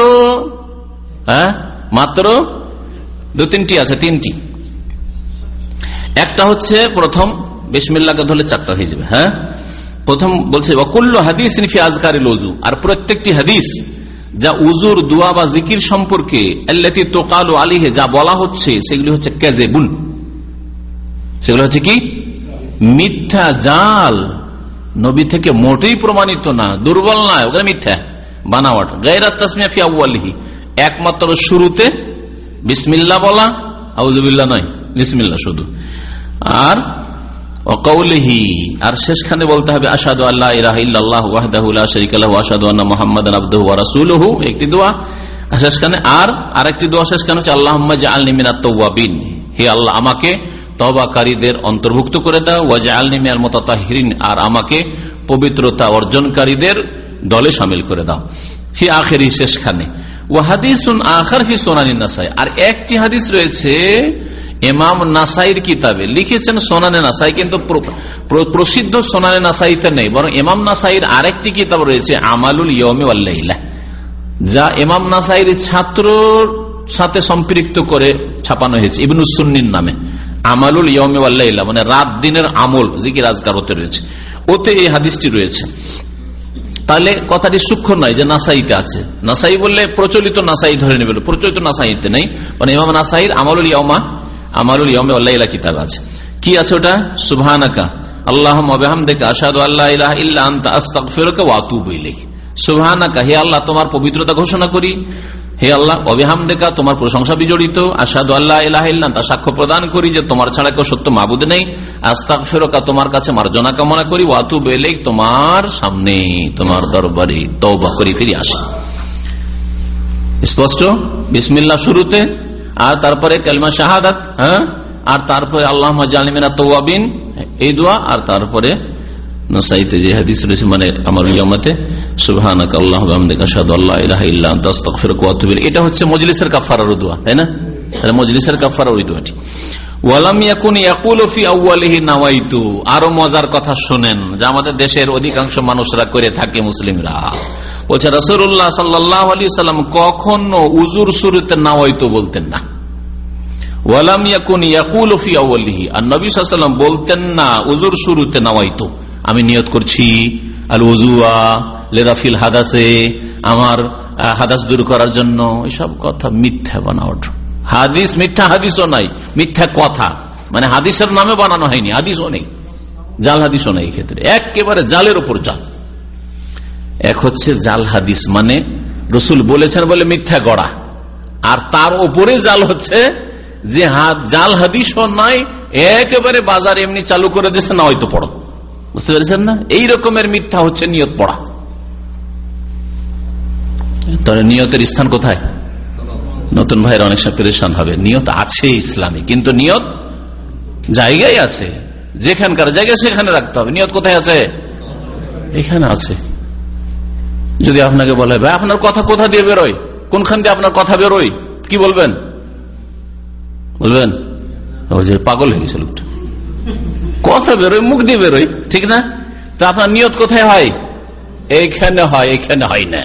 C: হ্যাঁ মাত্র দু তিনটি আছে তিনটি একটা হচ্ছে প্রথম বিসমিল্লাকে ধরলে চারটা হয়ে যাবে হ্যাঁ? প্রথম বলছে অকুল্ল হাদিস ইনফি আজকারি লজু আর প্রত্যেকটি হাদিস যা উজুর দোয়া বা জিকির সম্পর্কে তোকালু আলিহে যা বলা হচ্ছে, সেগুলি হচ্ছে কেজেবুন সেগুলো হচ্ছে কি? মিথ্যা জাল। নবী থেকে মোটেই প্রমাণিত না, দুর্বল নয় ওখানে মিথ্যা। বানাওয়াট। গাইরাত তাসমিয়া ফি আউ্বালিহি একমাত্র শুরুতে বিসমিল্লা বলা আউজুবিল্লা নয়। বিসমিল্লা শুধু। আর আর শেষখানে বলতে হবে আসাদু আল্লাহ একটি দোয়া। শেষখানে, আর দোয়া শেষখানে হচ্ছে আল্লাহ আল হে আল্লাহ, আমাকে তবাকারীদের অন্তর্ভুক্ত করে দাও। ওয়াজা আল নিমিয়াল মোতাহিরিন আর আমাকে পবিত্রতা অর্জনকারীদের দলে সামিল করে দাও। ফি আখেরি শেষখানে। সোনানি নাসাই। আর একটি হাদিস রয়েছে এমাম নাসাইর কিতাবে। লিখেছেন সোনানে নাসাই, কিন্তু প্রসিদ্ধ সোনানে নাসাইতে নেই। বরং এমাম নাসাইর আরেকটি কিতাব রয়েছে, আমালুল ইয়মে যা এমাম নাসাইর ছাত্র সাথে সম্পৃক্ত করে ছাপানো হয়েছে ইবনুসুন্নির নামে। আমালুল ইয়মে মানে রাত দিনের আমল, জিকির আজকার হতে রয়েছে। ওতে এই হাদিসটি রয়েছে। তাহলে কথাটি সূক্ষ্ম নয় যে নাসাইতে আছে। নাসাই বললে প্রচলিত নাসাই ধরে নেবে প্রচলিত নাসাইতে নেই। মানে ইমাম নাসাইর আমালুল ইয়মা আমালুল ইয়মে আল্লাহ কিতাব আছে। কি আছে ওটা? সুবহানাকা। আল্লাহ আবহাম দেখে আসাদু আল্লাহ ইলাহ ইল্লা আনতা আস্তাগফিরুকা ওয়া আতুবু ইলাইক। সুবহানাকা, হে আল্লাহ, তোমার পবিত্রতা ঘোষণা করি। হে আল্লাহ অবিহাম দেখা তোমার প্রশংসা বিজড়িত। আসাদু আল্লাহ ইল্লা তা সাক্ষ্য প্রদান করি যে তোমার ছাড়া কেউ সত্য মাবুদ নেই। আস্তাক ফেরোকা তোমার কাছে মার্জনা কামনা করি। ওয়াতু বেলেক তোমার সামনে তোমার দরবারে তৌবা করি ফিরে আসি। স্পষ্ট? বিসমিল্লা শুরুতে। আর তারপরে কালমা শাহাদাত হ্যাঁ? আর তারপরে আল্লাহ জালিমিনা তৌবিন এই দোয়া। আর তারপরে নাসাইতে যে হাদিস রয়েছে মানে আমার সুবহানাক আল্লাহ, বিহামদিকা, আশহাদু আল্লা ইলাহা ইল্লা আনতা, আস্তাগফিরুকা ওয়া আতুবু এটা হচ্ছে মজলিসের দোয়া তাই না? তাহলে মজলিসের ওই দোয়াটি। আরও মজার কথা শুনেন, যে আমাদের দেশের অধিকাংশ মানুষরা করে থাকে মুসলিমরা। বলছে আলাইহি সাল্লাম কখনো উজুর শুরুতে নাওয়াইতু বলতেন না। ওয়ালাম ইয়াকুন ইয়াকুলু ফি আর নবী সাল্লাল্লাহু বলতেন না, উজুর শুরুতে নাওয়াইতু। আমি নিয়ত করছি আল উজুয়া লেরাফিল হাদাসে, আমার হাদাস দূর করার জন্য, এসব কথা মিথ্যা বানাওয়াট হাদিস মিথ্যা হাদিসও নাই, মিথ্যা কথা। মানে হাদিসের নামে বানানো হয়নি, হাদিসও নেই। জাল হাদিসও নেই ক্ষেত্রে একেবারে জালের উপর জাল। এক হচ্ছে জাল হাদিস মানে রসুল বলেছেন বলে মিথ্যা গড়া। আর তার উপরে জাল হচ্ছে যে জাল হাদিসও নাই, একেবারে বাজার এমনি চালু করে দিয়েছে না হয়তো পড়ো। বুঝতে পেরেছেন না? এই রকমের মিথ্যা হচ্ছে নিয়ত পড়া। তাহলে নিয়তের স্থান কোথায়? নতুন ভাইয়ের অনেক সময় পরেশান হবে। নিয়ত আছে ইসলামে, কিন্তু নিয়ত জায়গায় আছে। যেখানকার জায়গায় সেখানে রাখতে হবে। নিয়ত কোথায় আছে? এখানে আছে। যদি আপনাকে বলে, ভাই, আপনার কথা কোথা দিয়ে বেরোয়? কোনখান দিয়ে আপনার কথা বেরোয়? কি বলবেন? বলবেন পাগল হয়ে গেছে লোকটা। কথা বেরোয় মুখ দিয়ে বেরোয় ঠিক না? তা আপনার নিয়ত কোথায় হয়? এইখানে হয়, এখানে হয় না।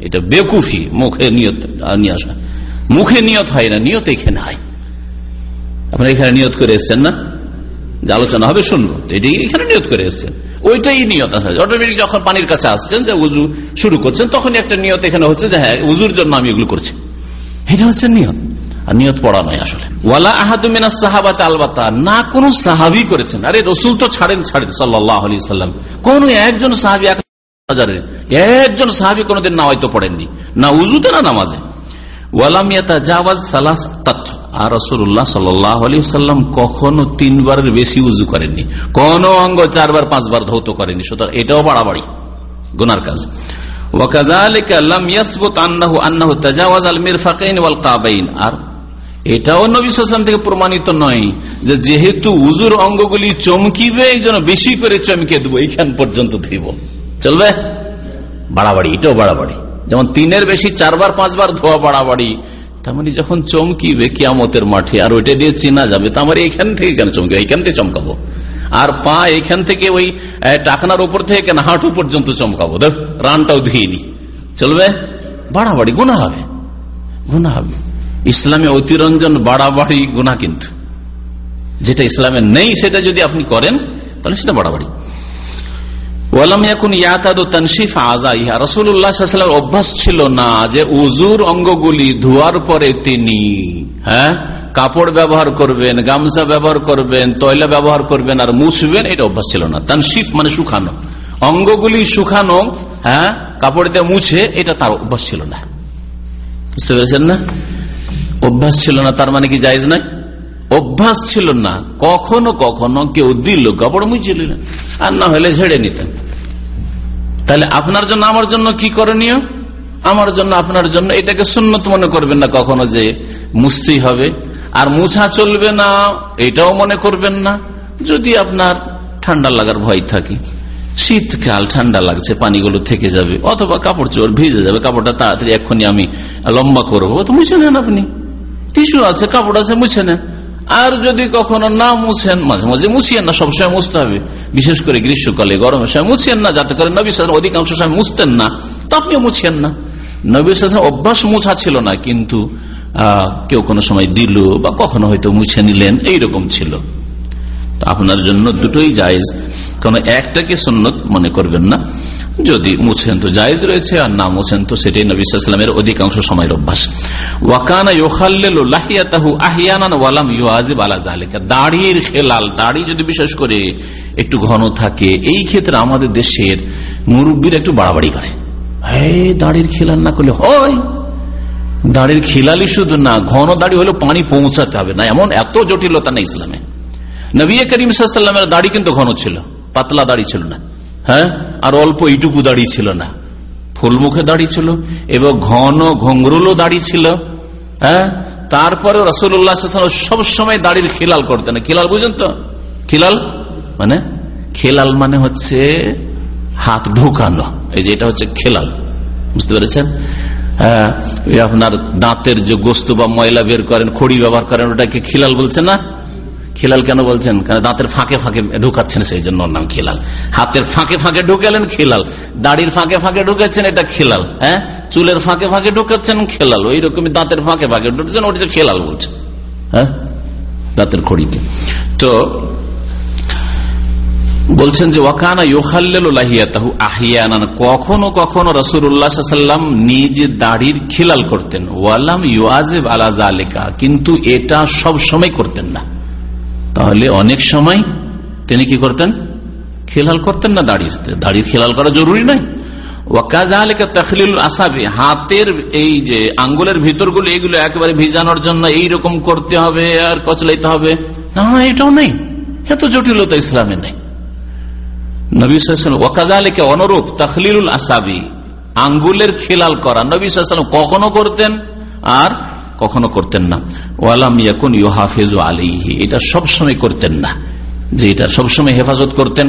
C: এটা বেকুফি, মুখে নিয়ত নিয়ে আসা। মুখে নিয়ত হয় না, নিয়ত এখানে হয়। আপনার এখানে নিয়ত করে এসছেন না? যে আলোচনা হবে শুনব। তো এটাই এখানে নিয়ত করে এসছেন। ওইটাই নিয়ত আছে। অটোমেটিক যখন পানির কাছে আসছেন, যে উজু শুরু করছেন তখন একটা নিয়ত এখানে হচ্ছে যে হ্যাঁ উজুর জন্য আমি এগুলো করছি। এটা হচ্ছে নিয়ত। নিয়ত পড়া নয় আসলে। ওয়ালা আহাদুমিনা সাহাবাতে আলবাতা, না কোন সাহাবি করেছেন। আরে রসুল তো ছাড়েন ছাড়েন সাল্লাহ আলি সাল্লাম। কোন একজন সাহাবি একজন সাহাবি কোনোদিন না হয়তো পড়েননি। না উজুতে, না নামাজে। কখনো তিনবারের বেশি উজু করেননি। কোন অঙ্গ চারবার, পাঁচবার ধৌত করেননি। সুতরাং এটাও বাড়াবাড়ি, গুনার কাজ। আর এটাও নবীলাম থেকে প্রমাণিত নয় যে যেহেতু উজুর অঙ্গগুলি চমকিবে, এই জন্য বেশি করে চমকে দেবো, এইখান পর্যন্ত ধুইব। চলবে? বাড়াবাড়ি, এটাও বাড়াবাড়ি। যেমন তিনের বেশি, চারবার, পাঁচবার ধোয়া বাড়াবাড়ি তেমনি যখন চমকিবে কিয়ামতের মাঠে, আর ওইটা দিয়ে চেনা যাবে তো আমার এইখান থেকে কেন চমকে, এইখান থেকে চমকাবো। আর পা এখান থেকে ওই টাকনার উপর থেকে কেন হাঁটু পর্যন্ত চমকাবো। দেখ, রানটাও ধুইনি চলবে? বাড়াবাড়ি গুণা হবে। গুণা হবে। ইসলামে অতিরঞ্জন বাড়াবাড়ি গুণা কিন্তু। যেটা ইসলামে নেই, সেটা যদি আপনি করেন, তাহলে সেটা বাড়াবাড়ি। অভ্যাস ছিল না যে অঙ্গগুলি ধোয়ার পরে তিনি হ্যাঁ কাপড় ব্যবহার করবেন, গামছা ব্যবহার করবেন, তয়লা ব্যবহার করবেন আর মুছবেন, এটা অভ্যাস ছিল না। তানশিফ মানে শুকানো। অঙ্গগুলি শুকানো হ্যাঁ কাপড় দিয়ে মুছে, এটা তার অভ্যাস ছিল না। বুঝতে পেরেছেন না? অভ্যাস ছিল না, তার মানে কি জায়জ নাই? অভ্যাস ছিল না। কখনো কখনো কেউ দিল, কাপড় মুছে না আর না হলে ঝেড়ে নিতেন তাহলে আপনার জন্য আমার জন্য কি করণীয়? আমার জন্য, আপনার জন্য। এটাকে সুন্নত মনে করবেন না কখনো যে মুছতেই হবে। আর মুছা চলবে না, এটাও মনে করবেন না। যদি আপনার ঠান্ডা লাগার ভয় থাকে, শীতকাল ঠান্ডা লাগছে, পানিগুলো থেকে যাবে, অথবা কাপড় চোর ভিজে যাবে, কাপড়টা তাড়াতাড়ি এক্ষুনি আমি লম্বা করব। তো মুছে নেন আপনি। টিস্যু আছে, কাপড় আছে, মুছে নেন আর যদি কখনো না মুছেন, মাঝে মাঝে মুছিয়েন না সবসময় মুছতে হবে। বিশেষ করে গ্রীষ্মকালে, গরমের সময় মুছিয়েন না, যাতে করে নবী অধিকাংশ সময় মুছতেন না। তো আপনিও মুছিয়েন না। নবী অভ্যাস মুছা ছিল না, কিন্তু কেউ কোনো সময় দিল বা কখনো হয়তো মুছে নিলেন, এইরকম ছিল। আপনার জন্য দুটোই জায়েজ। কোন একটাকে সন্ন্যত মনে করবেন না। যদি মুছেন তো জায়েজ রয়েছে, আর না মুছেন তো সেটাই নবীলামের অধিকাংশ সময়ের অভ্যাস। দাড়ির খেলাল দাড়ি যদি বিশেষ করে একটু ঘন থাকে, এই ক্ষেত্রে আমাদের দেশের মুরব্বীরা একটু বাড়াবাড়ি করে। দাড়ির খেলাল না করলে হয়। দাড়ির খিলালি শুধু না, ঘন দাড়ি হলে পানি পৌঁছাতে হবে না। এমন এত জটিলতা না ইসলামে। নবী করিম সাল্লামের দাড়ি কিন্তু ঘন ছিল, পাতলা দাড়ি ছিল না হ্যাঁ? আর অল্প এইটুকু দাড়ি ছিল না। ফুলমুখে দাড়ি ছিল এবং ঘন ঘঙ্গরুলো দাড়ি ছিল হ্যাঁ? তারপরে রসুল্লাহ সব সময় দাড়ির খিলাল করতেন খিলাল বুঝেন তো? খিলাল মানে? খেলাল মানে হচ্ছে হাত ঢুকানো, এই যে এটা হচ্ছে খেলাল, বুঝতে পেরেছেন? হ্যাঁ আপনার দাঁতের যে গোস্ত বা ময়লা বের করেন, খড়ি ব্যবহার করেন, ওটাকে খিলাল বলছে না? খিলাল কেন বলছেন? কারণ দাঁতের ফাঁকে ফাঁকে ঢুকাচ্ছেন সেই জন্য নাম খিলাল। হাতের ফাঁকে ফাঁকে ঢুকালেন খিলাল। দাড়ির ফাঁকে ফাঁকে ঢুকেছেন, এটা খিলাল হ্যাঁ? চুলের ফাঁকে ফাঁকে ঢুকাচ্ছেন খেলাল। ওই রকমই দাঁতের ফাঁকে ফাঁকে ঢুকছেন, ওটা খেলাল বলছে হ্যাঁ? দাঁতের খড়িকে তো বলছেন যে, ওয়াকানা ইউখাল্লাহু আহিয়ানান কখনো কখনো রসুল্লাহাম নিজ দাড়ির খিলাল করতেন। ওয়ালাম ইউআজেব আলা জালেকা কিন্তু এটা সব সময় করতেন না। তাহলে অনেক সময় তিনি কি করতেন? খেলাল করতেন না দাড়ি দাড়ির খেলাল করা জরুরি নয়। হাতের এই যে আঙ্গুলের ভিতরগুলো, এগুলো একেবারে ভিজানোর জন্য এইরকম করতে হবে আর কচলাইতে হবে। না, এটাও নেই। এত জটিলতা ইসলামে নেই। নবী ওয়াকাজালিকে অনুরূপ তখলিলুল আসাবি, আঙ্গুলের খেলাল করা। নবী কখনো করতেন? আর কখনো করতেন না। ওয়ালাম ইয়াকুন ইউহাফেজ আলিহি এটা সবসময় করতেন না। যে এটা সবসময় হেফাজত করতেন,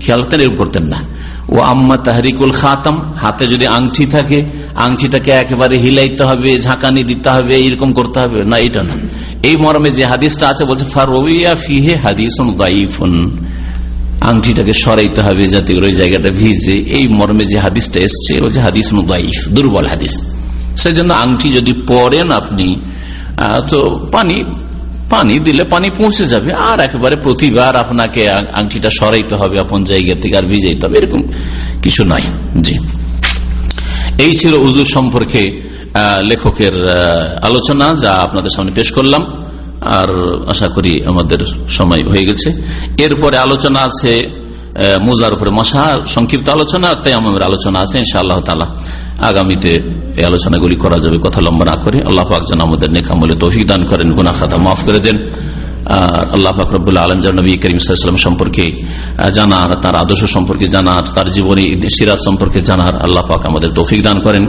C: খেয়াল এরকম করতেন না। ও আম্মা তাহরিকুল খাতাম, হাতে যদি আংটি থাকে, আংটিটাকে একেবারে হিলাইতে হবে, ঝাঁকানি দিতে হবে এইরকম করতে হবে। না, এটা না। এই মর্মে যে হাদিসটা আছে, বলছে ফারোয়া ফিহে দাইফুন। আংটিটাকে সরাইতে হবে যাতে ওই জায়গাটা ভিজে। এই মর্মে যে হাদিসটা এসছে ও যে হাদিস দুর্বল হাদিস। সেই জন্য আংটি যদি পরেন আপনি তো পানি পানি দিলে পানি পৌঁছে যাবে। আর একেবারে প্রতিবার আপনাকে আংটিটা সরাইতে হবে, আপন জায়গা থেকে আর ভিজাইতে হবে, এরকম কিছু নয় জি। এই ছিল উজু সম্পর্কে লেখকের আলোচনা, যা আপনাদের সামনে পেশ করলাম। আর আশা করি আমাদের সময় হয়ে গেছে। এরপরে আলোচনা আছে মোজার উপরে মশা সংক্ষিপ্ত আলোচনা তাই আমাদের আলোচনা আছে ইনশা আল্লাহ তালা আগামীতে এই আলোচনাগুলি করা যাবে, কথা লম্বা না করে। আল্লাহ পাক যেন আমাদের নেকামলে তৌফিক দান করেন গুনা খাতা মাফ করে দেন। আল্লাহ ফাকরুল্লাহ আলম নবী করিম সম্পর্কে জানার, তার আদর্শ সম্পর্কে জানার, তার জীবনী, সিরাত সম্পর্কে জানার আল্লাহ পাক আমাদের তৌফিক দান করেন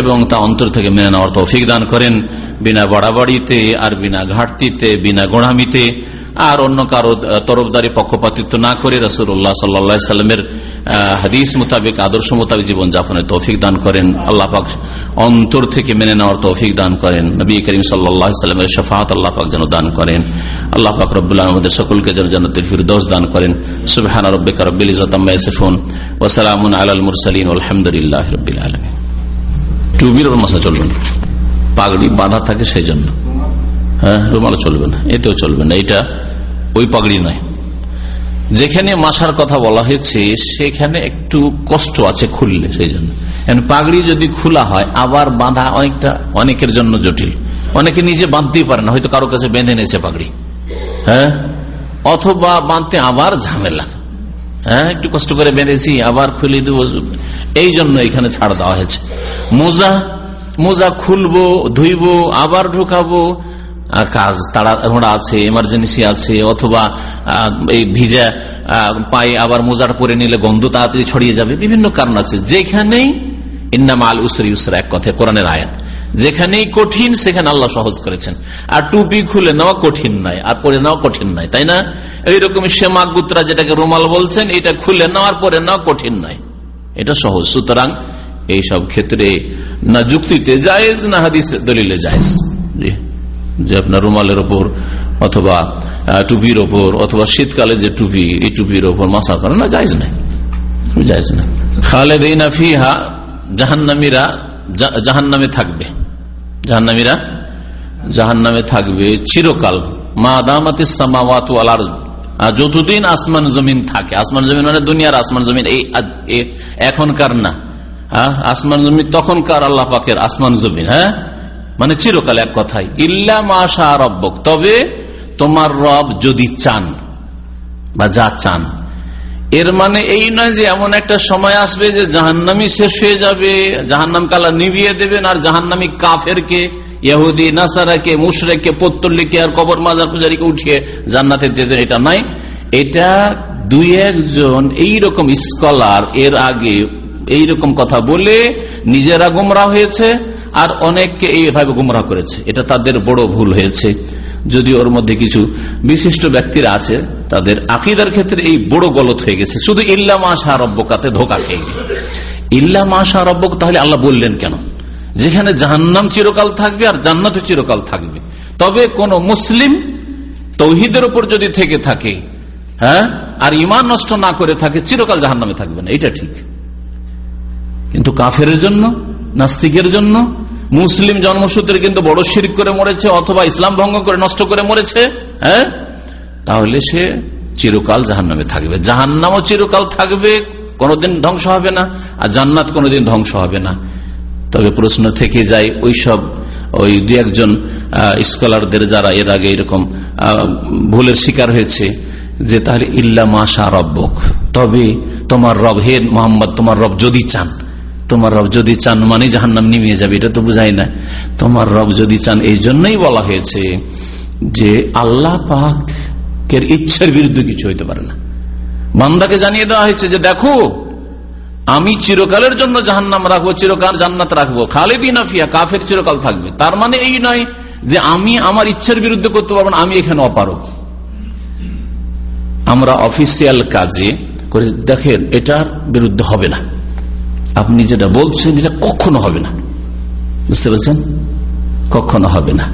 C: এবং তা অন্তর থেকে মেনে নেওয়ার তৌফিক দান করেন। বিনা বাড়াবাড়িতে আর বিনা ঘাটতিতে, বিনা গোড়ামিতে আর অন্য কারও তরফদারি পক্ষপাতিত্ব না করে রসুল্লাহ সাল্লা সাল্লামের হাদিস মোতাবেক, আদর্শ মোতাবেক জীবনযাপনের তৌফিক দান করেন। আল্লাহ পাক অন্তর থেকে মেনে নেওয়ার তৌফিক দান করেন। নবী করিম সাল্লাহ সাল্লামের শফাত আল্লাহ পাক যেন দান করেন। আল্লাহ পাক রব্বুল্লাহ আমাদের সকলকে যেন জান্নাতের ফিরদৌস দান করেন। সুবহান রব্বিকা রব্বিল ইজ্জাত আম্মা ইয়াসিফুন। ওয়া সালামুন আলাল মুরসালিন। আলহামদুলিল্লাহি রাব্বিল আলামিন। টুবির মশা চলবে না। পাগড়ি বাঁধা থাকে সেই জন্য হ্যাঁ রুমালও চলবে না। এটাও চলবে না। এটা ওই পাগড়ি নয়। যেখানে মাসার কথা বলা হয়েছে, সেখানে একটু কষ্ট আছে খুললে সেই জন্য পাগড়ি যদি খোলা হয়, আবার বাঁধা অনেকটা অনেকের জন্য জটিল। অনেকে নিজে বাঁধতেই পারে না, হয়তো কারও কাছে বেঁধে নিয়েছে পাগড়ি। হ্যাঁ? অথবা বাঁধতে আবার ঝামেলা। হ্যাঁ? একটু কষ্ট করে বেঁধেছি, আবার খুলে দেবো। এই জন্য এখানে ছাড় দেওয়া হয়েছে। মোজা মোজা খুলবো, ধুইবো, আবার ঢুকাবো। কাজ তাড়াহুড়া আছে এমার্জেন্সি আছে, অথবা এই ভিজা পায়ে আবার মোজার পরে নিলে গন্ধ তাড়াতাড়ি ছড়িয়ে যাবে। বিভিন্ন কারণ আছে। যেখানেই ইন্নাম আল উসরি উসরা এক কথায় কোরআনের আয়াত। যেখানেই কঠিন, সেখানে আল্লাহ সহজ করেছেন। আর টুপি খুলে নেওয়া কঠিন নয়, আর পরে নেওয়া কঠিন নয়, তাই না? এইরকম শ্যামা গুত্রা যেটাকে রুমাল বলছেন, এটা খুলে নেওয়ার পরে নেওয়া কঠিন নয়। এটা সহজ। সুতরাং এইসব ক্ষেত্রে না যুক্তিতে জায়েজ, না হাদিস দলিলে জায়েজ। যে আপনার রুমালের ওপর অথবা টুপির ওপর, অথবা শীতকালে যে টুপি, এই টুপির ওপর মাসা করে, না যাইজ নাই যাইজ না খালেদিনা ফিহা জাহান্নামীরা জাহান্নামে থাকবে। জাহান্নামীরা জাহান্নামে থাকবে চিরকাল। মা দামাত সামাওয়াত আলার যতদিন আসমান জমিন থাকে, আসমান জমিন মানে দুনিয়ার আসমান জমিন, এই এখনকার না। হ্যাঁ আসমান জমিন তখনকার আল্লাহ পাকের আসমান জমিন হ্যাঁ? মানে চিরকাল এক কথাই। ইল্লা মাশা রব্বক। তবে তোমার রব যদি চান, বা যা চান এর মানে এই নয় যে এমন একটা সময় আসবে যে জাহান্নামি শেষ হয়ে যাবে, জাহান্নাম কালা নিভিয়ে দেবেন, আর জাহান্নামি কাফেরকে, ইহুদি, নাসারাকে, মুশরেককে পত্তল্লিকে আর কবর মাজার পূজারীকে উঠিয়ে জান্নাতে দেবেন এটা নাই এটা দুই একজন এইরকম স্কলার এর আগে এইরকম কথা বলে নিজেরা গুমরা হয়েছে আর অনেককে এইভাবে গুমরা করেছে। এটা তাদের বড় ভুল হয়েছে। যদি ওর মধ্যে কিছু বিশিষ্ট ব্যক্তিরা আছে, তাদের আকিদার ক্ষেত্রে এই বড় গলত হয়ে গেছে। শুধু ইল্লা মা রব্বকাতে ধোকা খেয়ে ইল্লা মা রব্বক, তাহলে আল্লাহ বললেন কেন? যেখানে জাহান্নাম চিরকাল থাকবে আর জান্নাত চিরকাল থাকবে। তবে কোন মুসলিম তৌহিদের উপর যদি থেকে থাকে হ্যাঁ আর ইমান নষ্ট না করে থাকে, চিরকাল জাহান্নামে থাকবে না। এটা ঠিক। কিন্তু কাফের জন্য, নাস্তিকের জন্য মুসলিম জন্মসূত্রে কিন্তু বড় শির করে মরেছে অথবা ইসলাম ভঙ্গ করে নষ্ট করে মরেছে হ্যাঁ? তাহলে সে চিরকাল জাহান নামে থাকবে। জাহান্নামও চিরকাল থাকবে, কোনোদিন ধ্বংস হবে না, আর জান্নাত কোনোদিন ধ্বংস হবে না। তবে প্রশ্ন থেকে যায় ওই সব ওই দু একজন স্কলারদের যারা এর আগে এরকম ভুলের শিকার হয়েছে, যে তাহলে ইল্লা মাশা রব্বক। তবে তোমার রব, হে মোহাম্মদ, তোমার রব যদি চান তোমার রব যদি চান মানে জাহান্নাম নিমিয়ে যাবে, এটা তো বুঝাই না। তোমার রব যদি চান, এই জন্যই বলা হয়েছে যে আল্লাহ পাকের ইচ্ছার বিরুদ্ধে কিছু হইতে পারে না। বান্দাকে জানিয়ে দেওয়া হয়েছে যে দেখো, আমি চিরকালের জন্য জাহান্নাম রাখব, চিরকাল জান্নাত রাখব। খালেদিন আফিয়া কাফের চিরকাল থাকবে। তার মানে এই নয় যে আমি আমার ইচ্ছার বিরুদ্ধে করতে পারব না, আমি এখানে অপারক আমরা অফিসিয়াল কাজে করে দেখেন, এটার বিরুদ্ধে হবে না। আপনি যেটা বলছেন, এটা কখনো হবে না। বুঝতে পারছেন? কখনো হবে না।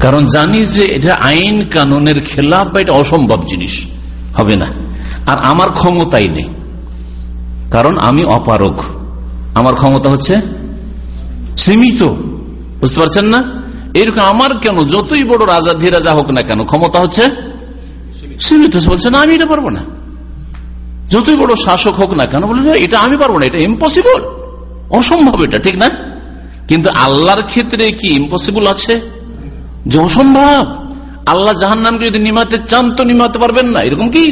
C: কারণ জানি যে এটা আইন কানুনের খেলাফ বা এটা অসম্ভব জিনিস। হবে না। আর আমার ক্ষমতাই নেই। কারণ আমি অপারক আমার ক্ষমতা হচ্ছে সীমিত। বুঝতে পারছেন না? এরকম আমার কেন? যতই বড় রাজা ধীরাজা হোক না কেন, ক্ষমতা হচ্ছে সীমিত। বলছে, না, আমি এটা পারব না। যতই বড় শাসক হোক না কেন বলে এটা আমি পারব না, এটা ইম্পসিবল অসম্ভব এটা, ঠিক না? কিন্তু আল্লাহর ক্ষেত্রে কি ইম্পসিবল আছে? যে অসম্ভব। আল্লাহ জাহান নামকে যদি নিমাতে চান তো নিমাতে পারবেন না, এরকম কি?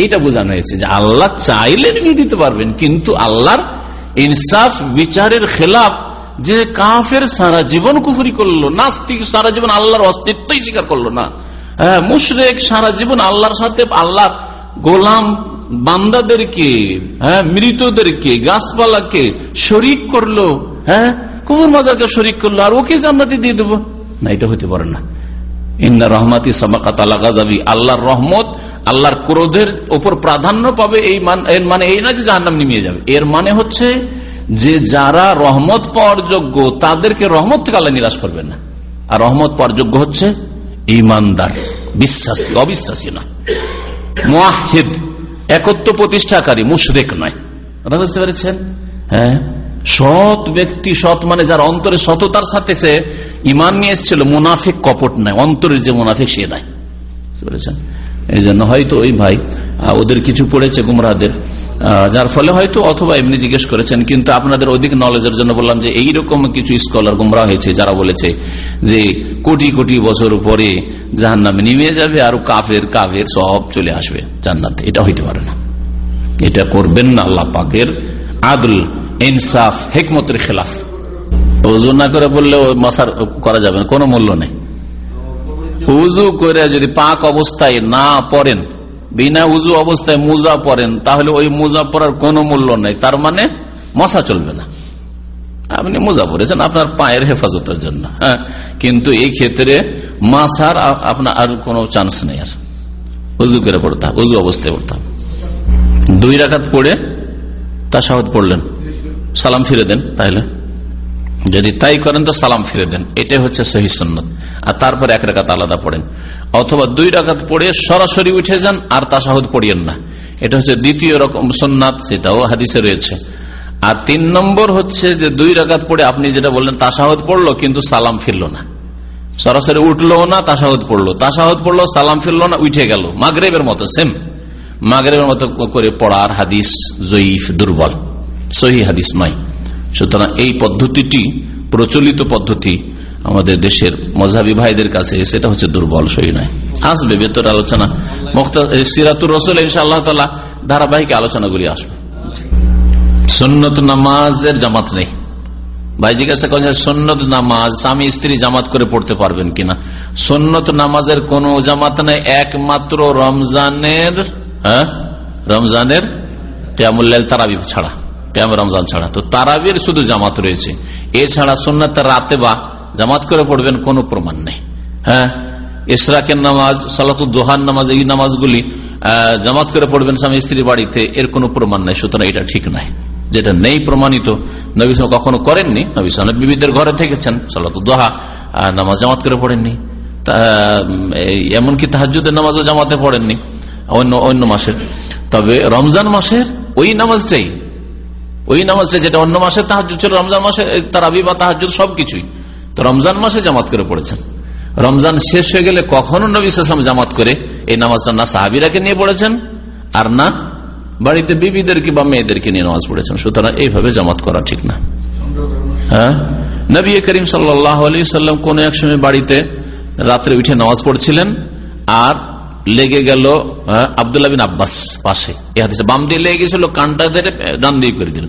C: এইটা বোঝানো হয়েছে যে আল্লাহ চাইলে নিয়ে দিতে পারবেন, কিন্তু আল্লাহর ইনসাফ, বিচারের খেলাফ, যে কাফের সারা জীবন কুফুরি করল, নাস্তিক সারা জীবন আল্লাহর অস্তিত্বই স্বীকার করল না। হ্যাঁ মুশরেক সারা জীবন আল্লাহর সাথে আল্লাহ গোলাম বান্দাদেরকে হ্যাঁ মৃতদেরকে, গাছপালাকে শরিক করল হ্যাঁ কুমুর মাজারকে শরিক করল, আর ওকে জান্নাতি দিয়ে দেবো। না, এটা হতে পারে না। ইন্না রহমাতি আল্লাহর রহমত, আল্লাহর ক্রোধের ওপর প্রাধান্য পাবে, এই এর মানে এই না যে জাহান্নাম নিমিয়ে যাবে। এর মানে হচ্ছে যে যারা রহমত পাওয়ার যোগ্য, তাদেরকে রহমত থেকে আল্লাহ নিরাশ করবেন না। আর রহমত পাওয়ার যোগ্য হচ্ছে ইমানদার, বিশ্বাসী, অবিশ্বাসী না। একত্র প্রতিষ্ঠাকারী মুশরেক নয়। বুঝতে পেরেছেন? হ্যাঁ। সৎ ব্যক্তি, সৎ মানে যার অন্তরে সততার সাথে সে ইমান নিয়ে এসেছিল, মুনাফিক কপট নাই অন্তরের যে মুনাফিক সে নাই বুঝতে পেরেছেন? এই জন্য হয়তো ওই ভাই ওদের কিছু পড়েছে গুমরাদের যার ফলে হয়তো অথবা এমনি জিজ্ঞেস করেছেন, কিন্তু আপনাদের অধিক নলেজের জন্য বললাম যে এইরকম কিছু স্কলার গুমরা হয়েছে, যারা বলেছে যে কোটি কোটি বছর পরে জাহান নামে নিমে যাবে আর কাফের কাফের সব চলে আসবে জান্নাত। এটা হইতে পারে না। এটা করবেন না আল্লাহ পাকের আদল, ইনসাফ, হেকমতের খেলাফ। ওজন না করে বললে মশার করা যাবে না, কোনো মূল্য নেই। উজু করে যদি পাক অবস্থায় না পড়েন বিনা উজু অবস্থায় মুজা পড়েন তাহলে ওই মুজা পড়ার কোনো মূল্য নেই। তার মানে মশা চলবে না। আপনি মোজা পড়েছেন আপনার পায়ের হেফাজতের জন্য। হ্যাঁ কিন্তু এই ক্ষেত্রে মাসার আপনার আর কোনো চান্স নেই আর। উজু করে পড়তাম উজু অবস্থায় পড়তাম দুই রাখাত পড়ে তাসাহদ পড়লেন। সালাম ফিরে দেন, তাহলে। যদি তাই করেন তো সালাম ফিরে দেন। এটাই হচ্ছে সহি সন্ন্যত আর তারপর এক রেখাত আলাদা পড়েন। অথবা দুই রাখাত পড়ে সরাসরি উঠে যান, আর তাসাহদ পড়িয়েন না। এটা হচ্ছে দ্বিতীয় রকম সন্ন্যাত সেটাও হাদিসে রয়েছে। আর তিন নম্বর হচ্ছে যে দুই রাখাত পড়ে আপনি যেটা বললেন তাসাহদ পড়ল, কিন্তু সালাম ফিরল না। সরাসরি উঠল না তাসাহদ পড়ল। তাসাহদ পড়ল, সালাম ফিরলো না, উঠে গেল। মাগরেবের মতো, সেম। মাগরেবের মতো করে পড়ার হাদিস জয়ীফ, দুর্বল। সহি হাদিস নয়। সুতরাং এই পদ্ধতিটি প্রচলিত পদ্ধতি আমাদের দেশের মজাবি ভাইদের কাছে, সেটা হচ্ছে দুর্বল, সই নয়। আসবে ভেতর আলোচনা। সিরাতুর রসুল, ইনশাআল্লাহ তালা ধারাবাহিক আলোচনাগুলি আসবে। সন্নত নামাজের জামাত নেই। ভাই জিজ্ঞাসা করেন সন্নত নামাজ, স্বামী, স্ত্রী জামাত করে পড়তে পারবেন কিনা? সন্নত নামাজের কোন জামাত নেই, একমাত্র রমজানের হ্যাঁ রমজানের কেমুল্লাল তারাবি ছাড়া। কেম রমজান ছাড়া। তো তারাবির শুধু জামাত রয়েছে। এছাড়া সন্ন্যত রাতে বা জামাত করে পড়বেন কোন প্রমাণ নেই। হ্যাঁ? ইসরাকের নামাজ সালাতুদ্দোহান নামাজ, এই নামাজগুলি জামাত করে পড়বেন স্বামী স্ত্রীর বাড়িতে, এর কোনো প্রমাণ নাই। সুতরাং এটা ঠিক নাই যেটা নেই প্রমাণিত, নবী কখনো করেননি। নবী সাহেব বিবিদের ঘরে থেকেছেন সালাতুদ্দোহা নামাজ জামাত করে পড়েননি। এমনকি তাহাজুদের নামাজও জামাতে পড়েননি, অন্য অন্য মাসের। তবে রমজান মাসের ওই নামাজটাই ওই নামাজটা যেটা অন্য মাসে তাহাজ ছিল, রমজান মাসে তারাবি বা তাহাজ সবকিছুই তো রমজান মাসে জামাত করে পড়েছেন। রমজান শেষ হয়ে গেলে কখনো নবী ইসলাম জামাত করে এই নামাজটা না সাহাবিরাকে নিয়ে পড়েছেন, আর না বাড়িতে বিবিদেরকে বা মেয়েদেরকে নিয়ে নামাজ পড়েছেন। সুতরাং এইভাবে জামাত করা ঠিক না। হ্যাঁ? নবী করিম সাল্লাম কোন এক সময় বাড়িতে রাত্রে উঠে নামাজ পড়ছিলেন, আর লেগে গেল আবদুল্লাহ বিন আব্বাস পাশে। এই হাদিসটা বাম দিয়ে লেগে গেছিল, কানটা ডান দিয়ে করে দিল।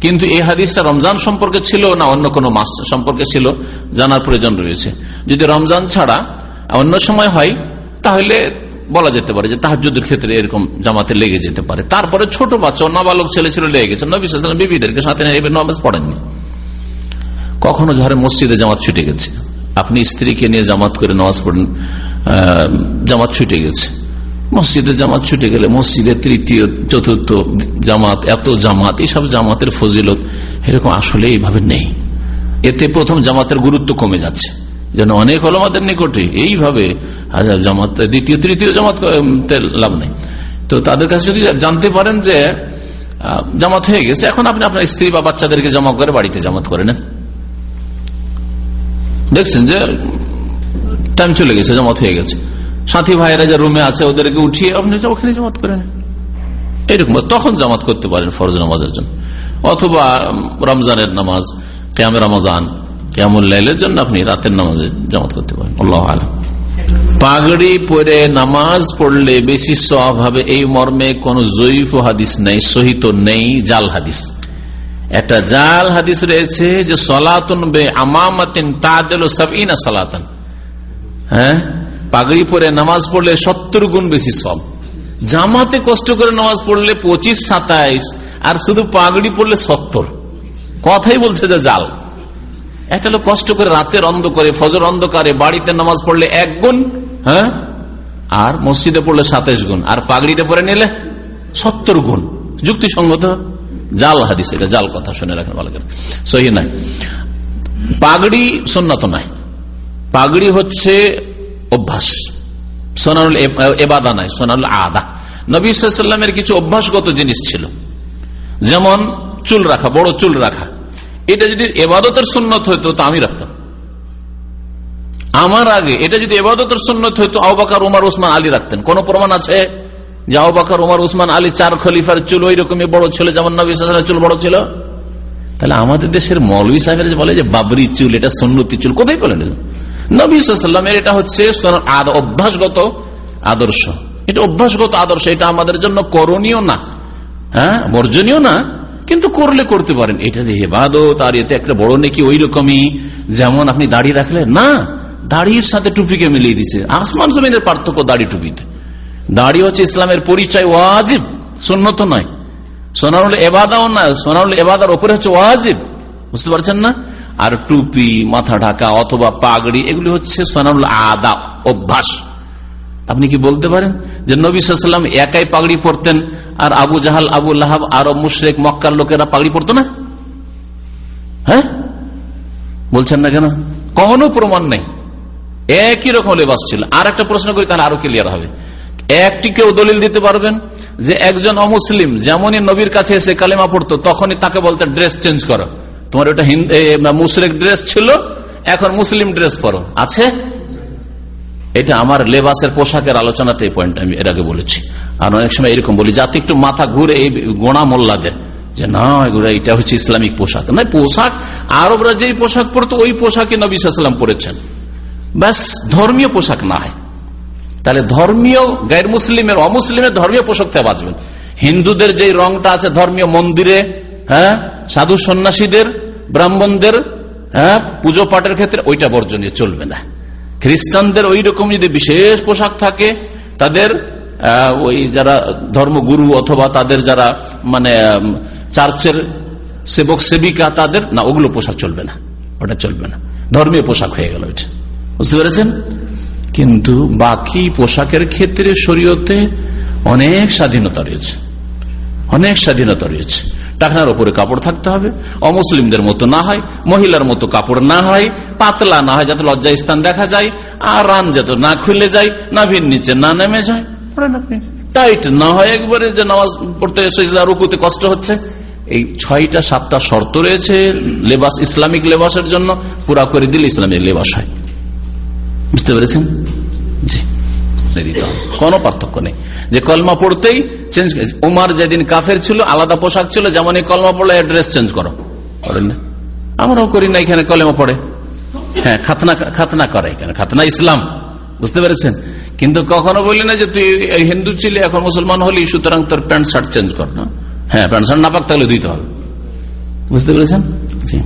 C: কিন্তু এই হাদিসটা রমজান সম্পর্কে ছিল না অন্য কোনো মাস সম্পর্কে ছিল, জানার প্রয়োজন রয়েছে। যদি রমজান ছাড়া অন্য সময় হয়, তাহলে বলা যেতে পারে যে তাহাজুদের ক্ষেত্রে এরকম জামাতে লেগে যেতে পারে। তারপরে ছোট বাচ্চা নাবালক ছেলে ছিল, লেগে গেছে। নবী বিবিদেরকে সাথে নামাজ পড়েননি। কখনো ঝড়ে মসজিদে জামাত ছুটে গেছে। আপনি স্ত্রীকে নিয়ে জামাত করে নামাজ পড়েন জামাত ছুটে গেছে। মসজিদে জামাত ছুটে গেলে মসজিদে তৃতীয়, চতুর্থ জামাত, এত জামাত এইসব জামাতের ফজিলত এরকম আসলে এইভাবে নেই। এতে প্রথম জামাতের গুরুত্ব কমে যাচ্ছে। যেন অনেক হল আমাদের নিকটে এইভাবে জামাত, দ্বিতীয়, তৃতীয় জামাত লাভ নেই। তো তাদের কাছে যদি জানতে পারেন যে জামাত হয়ে গেছে, এখন আপনি আপনার স্ত্রী বা বাচ্চাদেরকে জমা করে বাড়িতে জামাত করে নেন। দেখছেন যে টাইম চলে গেছে, জমাত হয়ে গেছে। সাথী ভাইয়েরা যে রুমে আছে, ওদেরকে উঠিয়ে আপনি ওখানে জমাত করে নেন। এইরকম তখন জামাত করতে পারেন ফরজ নামাজের জন্য। অথবা রমজানের নামাজ কেমন রমজান কেমন লাইলের জন্য আপনি রাতের নামাজে জামাত করতে পারেন। আল্লাহ আলম। পাগড়ি পরে নামাজ পড়লে বেশি সব হবে। এই মর্মে কোন জয়ীফ হাদিস নেই সহিত নেই, জাল হাদিস। একটা জাল হাদিস রয়েছে যে সলাতন বে আমামাতিন তাদেল সাবিনা সলাতন। হ্যাঁ? পাগড়ি পরে নামাজ পড়লে সত্তর গুণ বেশি সব। জামাতে কষ্ট করে নামাজ পড়লে পঁচিশ, সাতাইশ, আর শুধু পাগড়ি পড়লে সত্তর। কথাই বলছে যে জাল। একটা লোক কষ্ট করে রাতের অন্ধকারে, ফজর অন্ধকারে বাড়িতে নামাজ পড়লে এক গুণ হ্যাঁ? আর মসজিদে পড়লে সাতাইশ গুণ, আর পাগড়িতে পরে নিলে সত্তর গুণ। যুক্তিসঙ্গত? জাল হাদিস, এটা জাল কথা, শুনে রাখেন ভালো করে। সহি নাই। পাগড়ি সন্ন্যত নাই। পাগড়ি হচ্ছে অভ্যাস। সোনারুল এবাদা নাই সোনারুল আদা। নবী সাল্লামের কিছু অভ্যাসগত জিনিস ছিল। যেমন চুল রাখা, বড় চুল রাখা। এটা যদি এবাদতের সুন্নত হইতো, তা আমি রাখতাম। আমার আগে এটা যদি এবাদতের সুন্নত হইতো আবাকার উমার ওসমান আলী রাখতেন। কোন প্রমাণ আছে? যে আবাকার উমার, উসমান, আলী, চার খলিফার চুল ওই রকমই বড় ছিল, যেমন নবী চুল বড় ছিল। তাহলে আমাদের দেশের মৌলবী সাহেবের বলে যে বাবরি চুল, এটা সন্ন্যতি চুল, কোথায় বলেন নবী সাল্লামের এটা হচ্ছে অভ্যাসগত আদর্শ। এটা অভ্যাসগত আদর্শ, এটা আমাদের জন্য করণীয় না। হ্যাঁ বর্জনীয় না, কিন্তু করলে করতে পারেন। এটা যে হেবাদত আর এতে একটা বড় নাকি ওই রকমই যেমন আপনি দাঁড়িয়ে রাখলেন না, দাড়ির সাথে টুপিকে মিলিয়ে দিচ্ছে আসমান জমিনের পার্থক্য দাড়ি টুপিতে। দাড়ি হচ্ছে ইসলামের পরিচয় ওয়াজিব, সুন্নত নয়। সোনারুল এবাদাও না, সোনারুল এবাদার ওপরে হচ্ছে ওয়াজিব। বুঝতে পারছেন না? আর টুপি, মাথা ঢাকা অথবা পাগড়ি, এগুলি হচ্ছে সোনারুল আদা অভ্যাস। আপনি কি বলতে পারেন যে নবী একাই পাগড়ি পরতেন আর আবু জাহাল, আবু লাহাব আরব মুশরেক মক্কার লোকেরা পাগড়ি পরতো না? হ্যাঁ? বলছেন না কেন? কখনো প্রমাণ নেই। একই রকম লেবাস ছিল। আর একটা প্রশ্ন করি, তাহলে আরও ক্লিয়ার হবে। একটি কেউ দলিল দিতে পারবেন যে একজন অমুসলিম যেমনই নবীর কাছে এসে কালেমা পড়তো, তখনই তাকে বলতেন ড্রেস চেঞ্জ করো। তোমার ওটা মুসলিম ড্রেস ছিল, এখন মুসলিম ড্রেস পরো। আছে? এটা আমার লেবাসের পোশাকের আলোচনাতে এই পয়েন্ট আমি এর আগে বলেছি। আর অনেক সময় এরকম বলি, যাতে একটু মাথা ঘুরে এই গোড়া মোল্লাদের, যে না, এগুলো, এটা হচ্ছে ইসলামিক পোশাক। না, পোশাক, আরবরা যেই পোশাক পরতো, ওই পোশাকে নবী সাল্লাম পরেছেন। ব্যাস, ধর্মীয় পোশাক না হয়। তাহলে ধর্মীয় গায়ের মুসলিমের, অমুসলিমের ধর্মীয় পোশাক থেকে বাঁচবেন। হিন্দুদের যে রংটা আছে ধর্মীয় মন্দিরে হ্যাঁ সাধু সন্ন্যাসীদের, ব্রাহ্মণদের হ্যাঁ পুজো পাঠের ক্ষেত্রে ওইটা বর্জনীয় চলবে না। খ্রিস্টানদের ওই রকম যদি বিশেষ পোশাক থাকে, তাদের ওই যারা ধর্মগুরু অথবা তাদের যারা মানে চার্চের সেবক, সেবিকা, তাদের, না, ওগুলো পোশাক চলবে না। ওটা চলবে না। ধর্মীয় পোশাক হয়ে গেল ওইটা বুঝতে পেরেছেন? কিন্তু বাকি পোশাকের ক্ষেত্রে শরীয়তে অনেক স্বাধীনতা রয়েছে। অনেক স্বাধীনতা রয়েছে। টাকনার ওপরে কাপড় থাকতে হবে। অমুসলিমদের মতো না হয়, মহিলার মতো কাপড় না হয়, পাতলা না হয় যাতে লজ্জা স্থান দেখা যায়, আর রান যাতে না খুলে যায় না নাভির নিচে না নেমে যায়। টাইট না হয় একবারে যে নামাজ পড়তে রুকুতে কষ্ট হচ্ছে। এই ছয়টা, সাতটা শর্ত রয়েছে লেবাস, ইসলামিক লেবাসের জন্য। পুরা করে দিলে ইসলামিক লেবাস হয়। বুঝতে পেরেছেন। কোনো পার্থক্য নেই। যে কলমা পড়তেই চেঞ্জ উমার যেদিন কাফের ছিল, আলাদা পোশাক ছিল যেমন এই কলমা পড়লে অ্যাড্রেস চেঞ্জ করো। আমরাও করি না এখানে কলেমা পড়ে। হ্যাঁ খাতনা খাতনা করে এখানে। খাতনা ইসলাম। বুঝতে পেরেছেন? কিন্তু কখনো বলি না যে তুই হিন্দু ছিলি, এখন মুসলমান হলি, সুতরাং তোর প্যান্ট শার্ট চেঞ্জ কর। না হ্যাঁ প্যান্ট শার্ট না পাক তাহলে দিতে হবে। বুঝতে পেরেছেন? জি।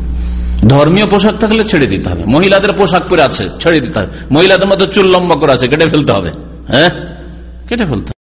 C: ধর্মীয় পোশাক থাকলে ছেড়ে দিতে হবে। মহিলাদের পোশাক পরে আছে, ছেড়ে দিতে হবে। মহিলাদের মতো চুল লম্বা করে আছে, কেটে ফেলতে হবে। হ্যাঁ? কেটে ফেলতে।